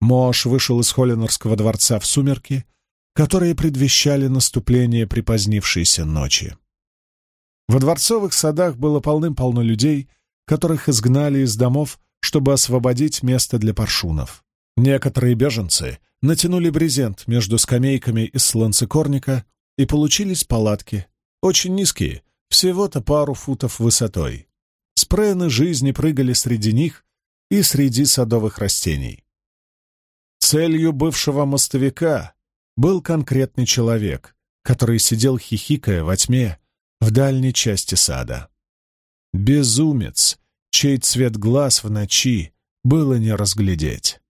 Мош вышел из Холлинорского дворца в сумерки, которые предвещали наступление припозднившейся ночи. Во дворцовых садах было полным-полно людей, которых изгнали из домов чтобы освободить место для паршунов. Некоторые беженцы натянули брезент между скамейками из сланцекорника, и получились палатки, очень низкие, всего-то пару футов высотой. Спрены жизни прыгали среди них и среди садовых растений. Целью бывшего мостовика был конкретный человек, который сидел хихикая во тьме в дальней части сада. Безумец, чей цвет глаз в ночи было не разглядеть.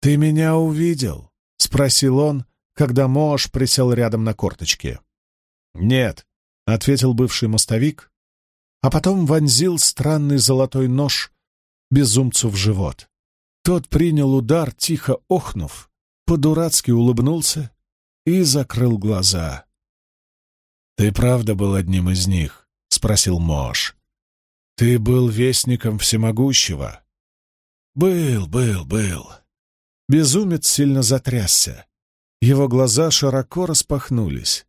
«Ты меня увидел?» — спросил он, когда Мош присел рядом на корточке. «Нет», — ответил бывший мостовик, а потом вонзил странный золотой нож безумцу в живот. Тот принял удар, тихо охнув, по-дурацки улыбнулся и закрыл глаза. «Ты правда был одним из них?» — спросил Мош. Ты был вестником всемогущего. Был, был, был. Безумец сильно затрясся. Его глаза широко распахнулись.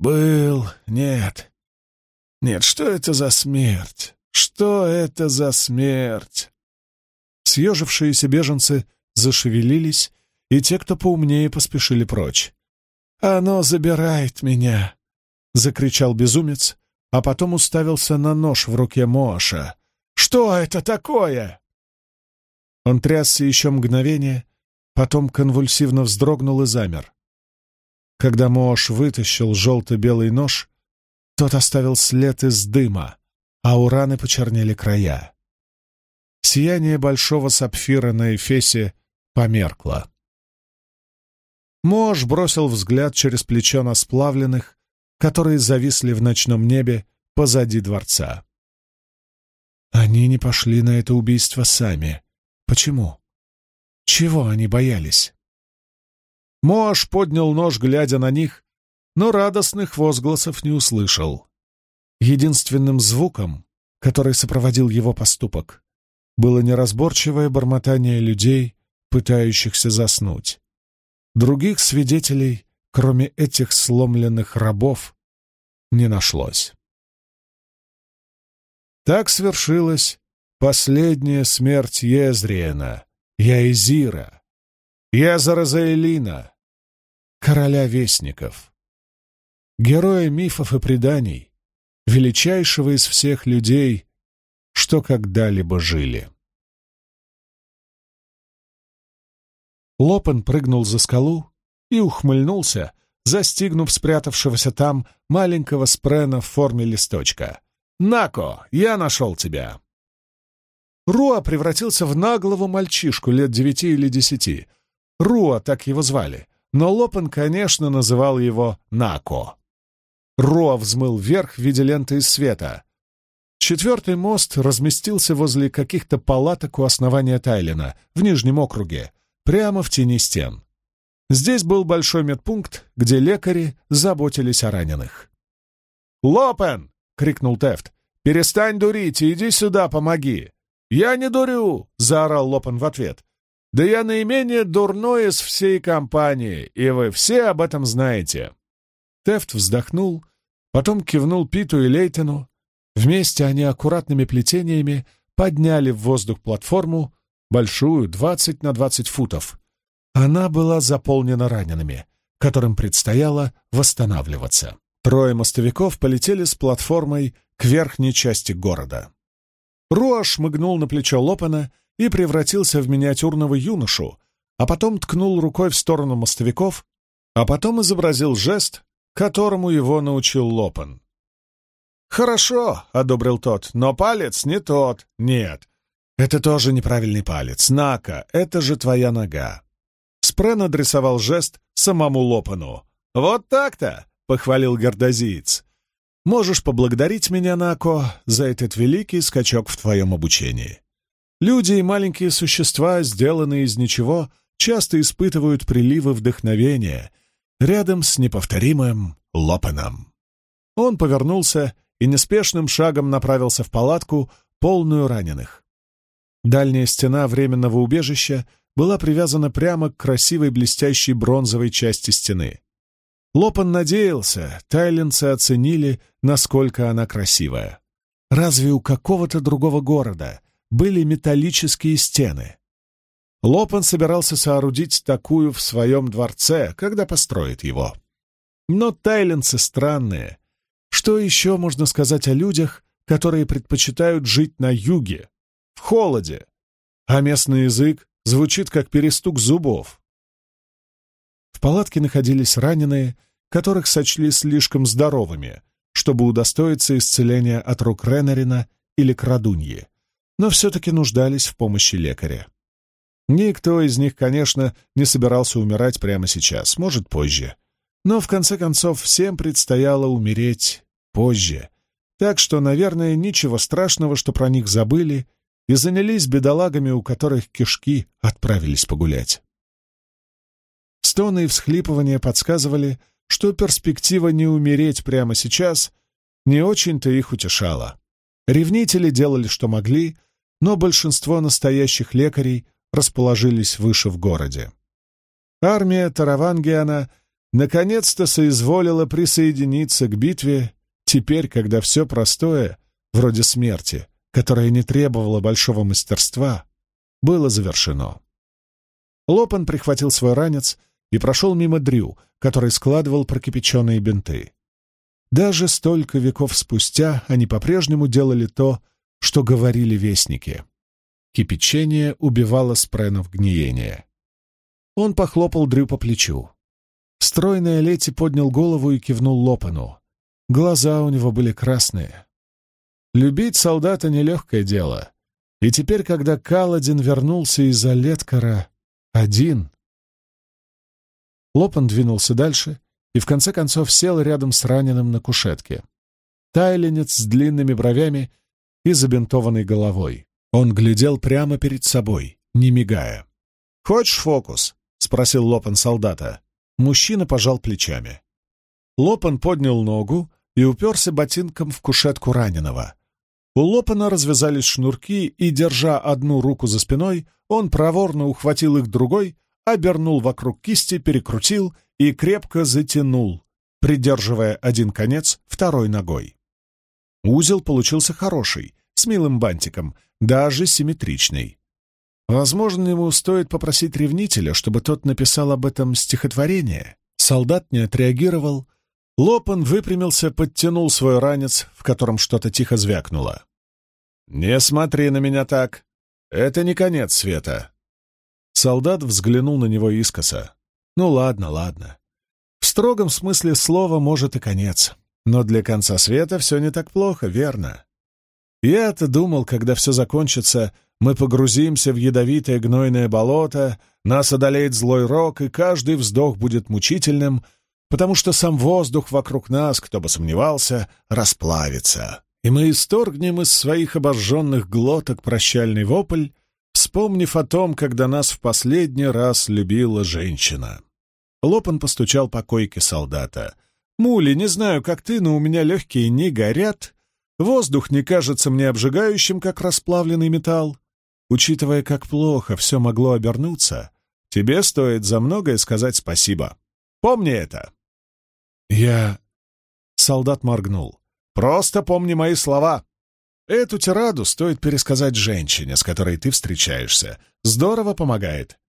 Был, нет. Нет, что это за смерть? Что это за смерть? Съежившиеся беженцы зашевелились, и те, кто поумнее, поспешили прочь. «Оно забирает меня!» — закричал безумец, а потом уставился на нож в руке Моаша. «Что это такое?» Он трясся еще мгновение, потом конвульсивно вздрогнул и замер. Когда Моаш вытащил желто-белый нож, тот оставил след из дыма, а у раны почернели края. Сияние большого сапфира на эфесе померкло. Мош бросил взгляд через плечо на сплавленных, которые зависли в ночном небе позади дворца. Они не пошли на это убийство сами. Почему? Чего они боялись? Мош поднял нож, глядя на них, но радостных возгласов не услышал. Единственным звуком, который сопроводил его поступок, было неразборчивое бормотание людей, пытающихся заснуть. Других свидетелей кроме этих сломленных рабов, не нашлось. Так свершилась последняя смерть Езриена, Яизира, Езара Заэлина, короля вестников, героя мифов и преданий, величайшего из всех людей, что когда-либо жили. Лопен прыгнул за скалу, и ухмыльнулся, застигнув спрятавшегося там маленького спрена в форме листочка. «Нако, я нашел тебя!» Руа превратился в наглого мальчишку лет девяти или десяти. Руа так его звали, но Лопен, конечно, называл его Нако. Руа взмыл вверх в виде ленты из света. Четвертый мост разместился возле каких-то палаток у основания Тайлина, в Нижнем округе, прямо в тени стен. Здесь был большой медпункт, где лекари заботились о раненых. «Лопен!» — крикнул Тефт. «Перестань дурить и иди сюда, помоги!» «Я не дурю!» — заорал Лопен в ответ. «Да я наименее дурной из всей компании, и вы все об этом знаете!» Тефт вздохнул, потом кивнул Питу и Лейтену. Вместе они аккуратными плетениями подняли в воздух платформу, большую, двадцать на двадцать футов, она была заполнена ранеными, которым предстояло восстанавливаться. Трое мостовиков полетели с платформой к верхней части города. Руа шмыгнул на плечо Лопена и превратился в миниатюрного юношу, а потом ткнул рукой в сторону мостовиков, а потом изобразил жест, которому его научил Лопен. «Хорошо», — одобрил тот, — «но палец не тот. Нет, это тоже неправильный палец. Нака, это же твоя нога. Спрен адресовал жест самому Лопану. «Вот так-то!» — похвалил гордозиец. Можешь поблагодарить меня, Нако, за этот великий скачок в твоем обучении. Люди и маленькие существа, сделанные из ничего, часто испытывают приливы вдохновения рядом с неповторимым Лопеном. Он повернулся и неспешным шагом направился в палатку, полную раненых. Дальняя стена временного убежища была привязана прямо к красивой блестящей бронзовой части стены. Лопан надеялся, тайленцы оценили, насколько она красивая. Разве у какого-то другого города были металлические стены? Лопан собирался соорудить такую в своем дворце, когда построит его. Но тайленцы странные. Что еще можно сказать о людях, которые предпочитают жить на юге, в холоде, а местный язык звучит как перестук зубов? В палатке находились раненые, которых сочли слишком здоровыми, чтобы удостоиться исцеления от рук Ренарина или крадуньи, но все-таки нуждались в помощи лекаря. Никто из них, конечно, не собирался умирать прямо сейчас, может, позже. Но, в конце концов, всем предстояло умереть позже. Так что, наверное, ничего страшного, что про них забыли и занялись бедолагами, у которых кишки отправились погулять. Стоны и всхлипывания подсказывали, что перспектива не умереть прямо сейчас не очень-то их утешала. Ревнители делали, что могли, но большинство настоящих лекарей расположились выше в городе. Армия Таравангиана наконец-то соизволила присоединиться к битве теперь, когда все простое, вроде смерти, которое не требовало большого мастерства, было завершено. Лопан прихватил свой ранец и прошел мимо Дрю, который складывал прокипяченные бинты. Даже столько веков спустя они по-прежнему делали то, что говорили вестники. Кипячение убивало спренов гниения. Он похлопал Дрю по плечу. Стройная Лети поднял голову и кивнул Лопану. Глаза у него были красные. Любить солдата — нелегкое дело. И теперь, когда Каладин вернулся из-за Леткара один, Лопан двинулся дальше и в конце концов сел рядом с раненым на кушетке. Тайленец с длинными бровями и забинтованной головой. Он глядел прямо перед собой, не мигая. «Хочешь фокус?» — спросил Лопан солдата. Мужчина пожал плечами. Лопан поднял ногу и уперся ботинком в кушетку раненого. У Лопана развязались шнурки, и, держа одну руку за спиной, он проворно ухватил их другой, обернул вокруг кисти, перекрутил и крепко затянул, придерживая один конец второй ногой. Узел получился хороший, с милым бантиком, даже симметричный. Возможно, ему стоит попросить ревнителя, чтобы тот написал об этом стихотворение. Солдат не отреагировал. Лопан выпрямился, подтянул свой ранец, в котором что-то тихо звякнуло. «Не смотри на меня так. Это не конец света. Солдат взглянул на него искоса. «Ну ладно, ладно. В строгом смысле слова может и конец. Но для конца света все не так плохо, верно? Я-то думал, когда все закончится, мы погрузимся в ядовитое гнойное болото, нас одолеет злой рок, и каждый вздох будет мучительным, потому что сам воздух вокруг нас, кто бы сомневался, расплавится. И мы исторгнем из своих обожженных глоток прощальный вопль, вспомнив о том, когда нас в последний раз любила женщина. Лопан постучал по койке солдата. «Мули, не знаю, как ты, но у меня легкие не горят. Воздух не кажется мне обжигающим, как расплавленный металл. Учитывая, как плохо все могло обернуться, тебе стоит за многое сказать спасибо. Помни это!» «Я...» Солдат моргнул. «Просто помни мои слова. Эту тираду стоит пересказать женщине, с которой ты встречаешься. Здорово помогает.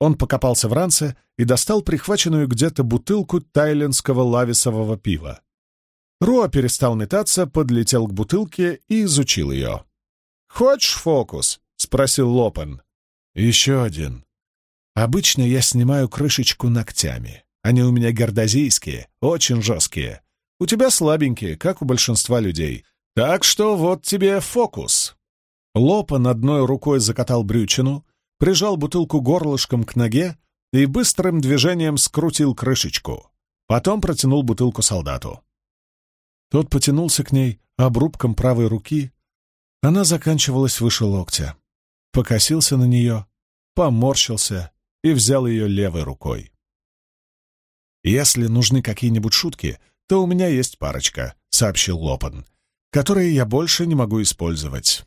Он покопался в ранце и достал прихваченную где-то бутылку тайлендского лависового пива. Руа перестал метаться, подлетел к бутылке и изучил ее. «Хочешь фокус?» — спросил Лопен. «Еще один. Обычно я снимаю крышечку ногтями. Они у меня гордозийские, очень жесткие. У тебя слабенькие, как у большинства людей. Так что вот тебе фокус. Лопан одной рукой закатал брючину, прижал бутылку горлышком к ноге и быстрым движением скрутил крышечку. Потом протянул бутылку солдату. Тот потянулся к ней обрубком правой руки. Она заканчивалась выше локтя. Покосился на нее, поморщился и взял ее левой рукой. «Если нужны какие-нибудь шутки, то у меня есть парочка», — сообщил Лопан, «которые я больше не могу использовать».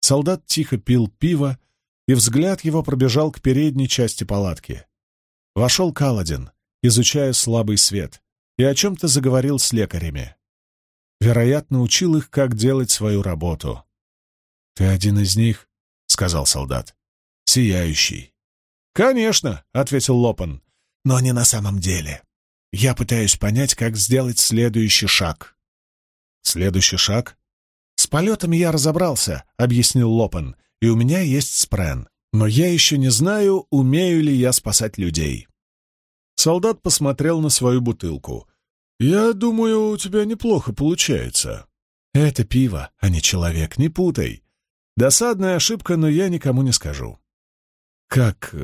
Солдат тихо пил пиво, и взгляд его пробежал к передней части палатки. Вошел Каладин, изучая слабый свет, и о чем-то заговорил с лекарями. Вероятно, учил их, как делать свою работу. «Ты один из них?» — сказал солдат. «Сияющий». «Конечно», — ответил Лопан, — «но не на самом деле. Я пытаюсь понять, как сделать следующий шаг». «Следующий шаг?» «С полетами я разобрался», — объяснил Лопан, — «и у меня есть спрен. Но я еще не знаю, умею ли я спасать людей». Солдат посмотрел на свою бутылку. «Я думаю, у тебя неплохо получается». «Это пиво, а не человек, не путай. Досадная ошибка, но я никому не скажу». «Как...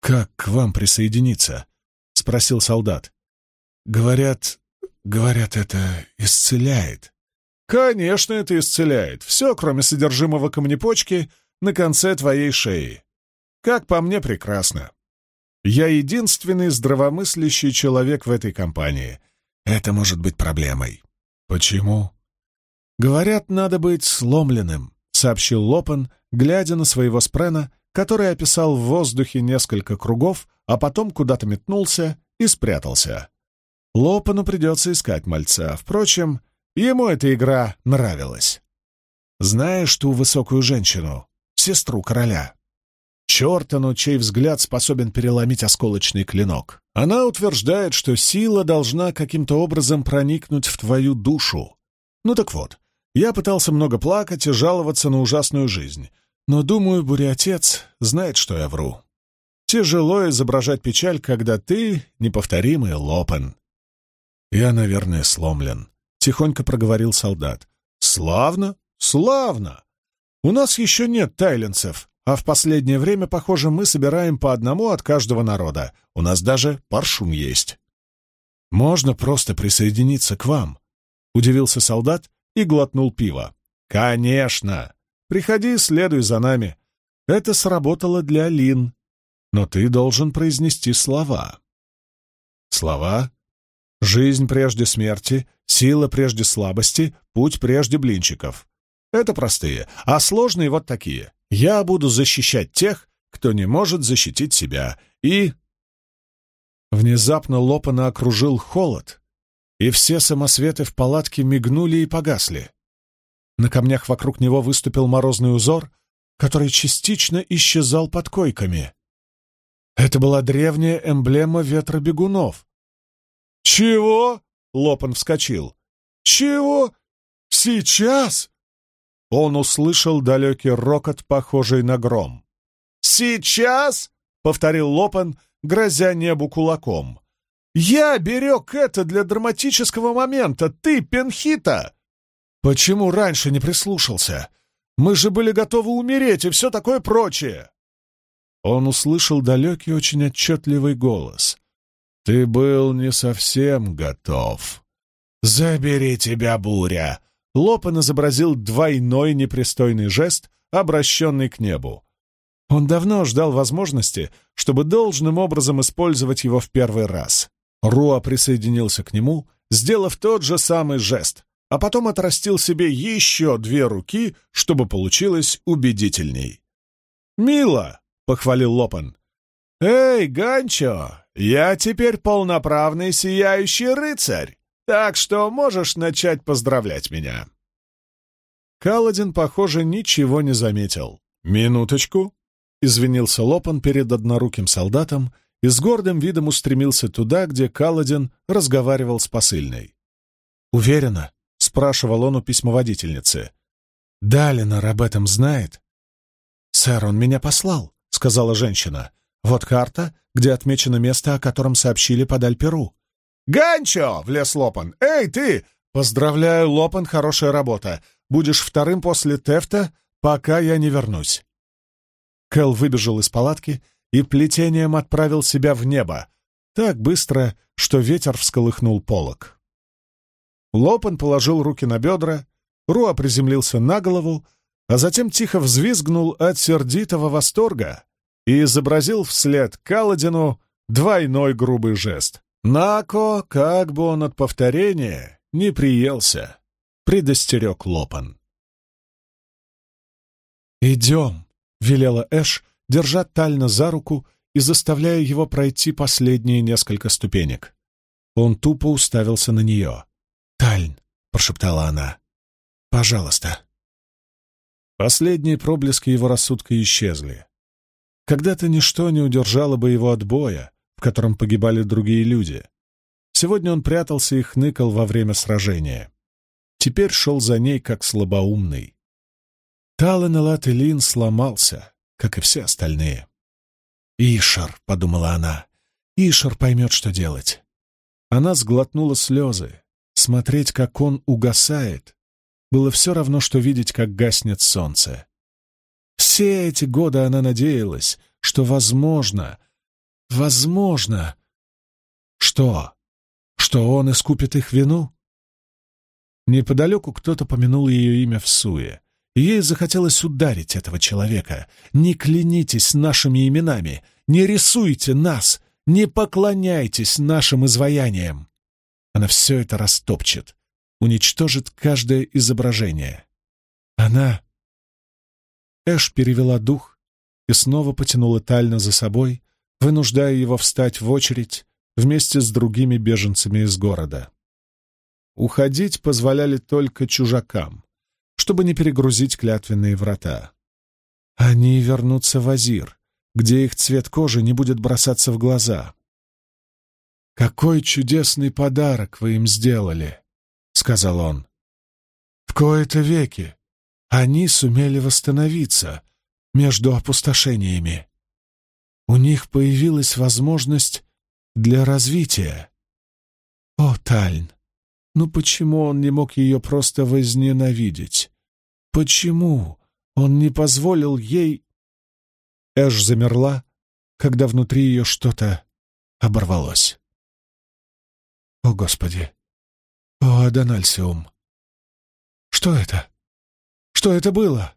как к вам присоединиться?» — спросил солдат. «Говорят... говорят, это исцеляет». «Конечно, это исцеляет. Все, кроме содержимого камнепочки на конце твоей шеи. Как по мне, прекрасно. Я единственный здравомыслящий человек в этой компании. Это может быть проблемой. Почему? Говорят, надо быть сломленным, сообщил Лопен, глядя на своего спрена, который описал в воздухе несколько кругов, а потом куда-то метнулся и спрятался. Лопану придется искать мальца. Впрочем, ему эта игра нравилась. Знаешь ту высокую женщину, сестру короля? Чертану, чей взгляд способен переломить осколочный клинок. Она утверждает, что сила должна каким-то образом проникнуть в твою душу. Ну так вот, я пытался много плакать и жаловаться на ужасную жизнь, но, думаю, буря-отец знает, что я вру. Тяжело изображать печаль, когда ты — неповторимый Лопен. Я, наверное, сломлен, — тихонько проговорил солдат. Славно, славно! У нас еще нет тайленцев, а в последнее время, похоже, мы собираем по одному от каждого народа. У нас даже паршун есть. Можно просто присоединиться к вам, — удивился солдат и глотнул пиво. Конечно! Приходи, следуй за нами. Это сработало для Лин. Но ты должен произнести слова. Слова? Жизнь прежде смерти, сила прежде слабости, путь прежде блинчиков. Это простые, а сложные вот такие. Я буду защищать тех, кто не может защитить себя, и...» Внезапно Лопана окружил холод, и все самосветы в палатке мигнули и погасли. На камнях вокруг него выступил морозный узор, который частично исчезал под койками. Это была древняя эмблема ветра бегунов. «Чего?» — Лопан вскочил. «Чего? Сейчас?» он услышал далекий рокот, похожий на гром. «Сейчас!» — повторил Лопен, грозя небу кулаком. «Я берег это для драматического момента! Ты, Пенхита!» «Почему раньше не прислушался? Мы же были готовы умереть и все такое прочее!» Он услышал далекий, очень отчетливый голос. «Ты был не совсем готов. Забери тебя, буря! Лопен изобразил двойной непристойный жест, обращенный к небу. Он давно ждал возможности, чтобы должным образом использовать его в первый раз. Руа присоединился к нему, сделав тот же самый жест, а потом отрастил себе еще две руки, чтобы получилось убедительней. «Мило!» — похвалил Лопен. «Эй, Ганчо, я теперь полноправный сияющий рыцарь!» Так что можешь начать поздравлять меня». Каладин, похоже, ничего не заметил. «Минуточку», — извинился Лопан перед одноруким солдатом и с гордым видом устремился туда, где Каладин разговаривал с посыльной. «Уверена?» — спрашивал он у письмоводительницы. «Далинор об этом знает?» «Сэр, он меня послал», — сказала женщина. «Вот карта, где отмечено место, о котором сообщили под Альперу. «Ганчо!» — влез Лопан. «Эй, ты!» «Поздравляю, Лопан, хорошая работа. Будешь вторым после Тефта, пока я не вернусь». Кэл выбежал из палатки и плетением отправил себя в небо, так быстро, что ветер всколыхнул полог. Лопен положил руки на бедра, Руа приземлился на голову, а затем тихо взвизгнул от сердитого восторга и изобразил вслед Каладину двойной грубый жест. Нако, как бы он от повторения, не приелся, предостерег Лопан. «Идем», — велела Эш, держа Тальна за руку и заставляя его пройти последние несколько ступенек. Он тупо уставился на нее. «Тальн», — прошептала она, — «пожалуйста». Последние проблески его рассудка исчезли. Когда-то ничто не удержало бы его от боя, в котором погибали другие люди. Сегодня он прятался и хныкал во время сражения. Теперь шел за ней, как слабоумный. Талан Элат сломался, как и все остальные. «Ишар», — подумала она, — «Ишар поймет, что делать». Она сглотнула слезы. Смотреть, как он угасает, было все равно, что видеть, как гаснет солнце. Все эти годы она надеялась, что возможно, возможно... Что? Что он искупит их вину? Неподалеку кто-то помянул ее имя в суе. Ей захотелось ударить этого человека. «Не клянитесь нашими именами! Не рисуйте нас! Не поклоняйтесь нашим изваяниям!» Она все это растопчет, уничтожит каждое изображение. Она... Эш перевела дух и снова потянула Тальна за собой, вынуждая его встать в очередь вместе с другими беженцами из города. Уходить позволяли только чужакам, чтобы не перегрузить клятвенные врата. Они вернутся в Азир, где их цвет кожи не будет бросаться в глаза. «Какой чудесный подарок вы им сделали!» — сказал он. «В кои-то веки они сумели восстановиться между опустошениями. У них появилась возможность для развития. О, Тальн, ну почему он не мог ее просто возненавидеть? Почему он не позволил ей... Эш замерла, когда внутри ее что-то оборвалось. О, Господи! О, Адональсиум! Что это? Что это было?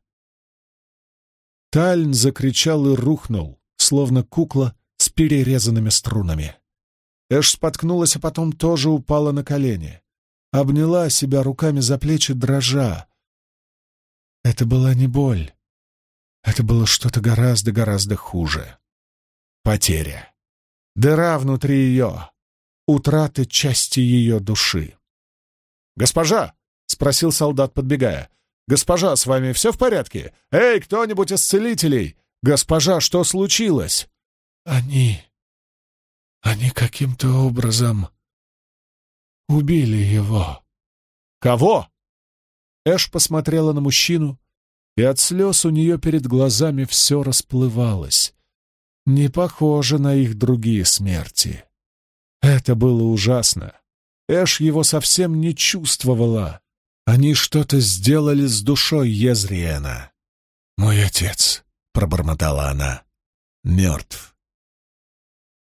Тальн закричал и рухнул, словно кукла с перерезанными струнами. Эш споткнулась, а потом тоже упала на колени. Обняла себя руками за плечи, дрожа. Это была не боль. Это было что-то гораздо-гораздо хуже. Потеря. Дыра внутри ее утраты части ее души. «Госпожа!» — спросил солдат, подбегая. «Госпожа, с вами все в порядке? Эй, кто-нибудь из целителей! Госпожа, что случилось?» «Они... они каким-то образом убили его». «Кого?» Эш посмотрела на мужчину, и от слез у нее перед глазами все расплывалось. Не похоже на их другие смерти. Это было ужасно. Эш его совсем не чувствовала. Они что-то сделали с душой Езриена. «Мой отец», — пробормотала она, — «мертв».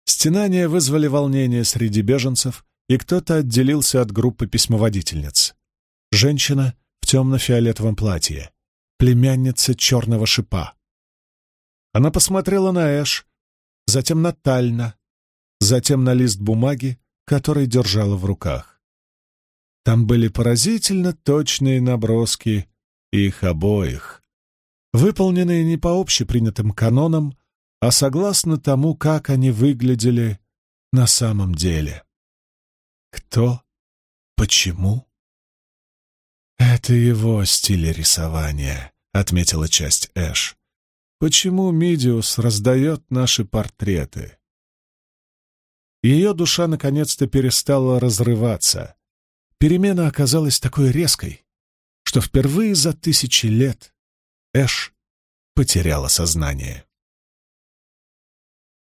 Стенания вызвали волнение среди беженцев, и кто-то отделился от группы письмоводительниц. Женщина в темно-фиолетовом платье, племянница черного шипа. Она посмотрела на Эш, затем на Тальна, затем на лист бумаги, который держала в руках. Там были поразительно точные наброски их обоих, выполненные не по общепринятым канонам, а согласно тому, как они выглядели на самом деле. Кто? Почему? «Это его стиль рисования», — отметила часть Эш. «Почему Мидиус раздает наши портреты? Ее душа наконец-то перестала разрываться. Перемена оказалась такой резкой, что впервые за тысячи лет Эш потеряла сознание.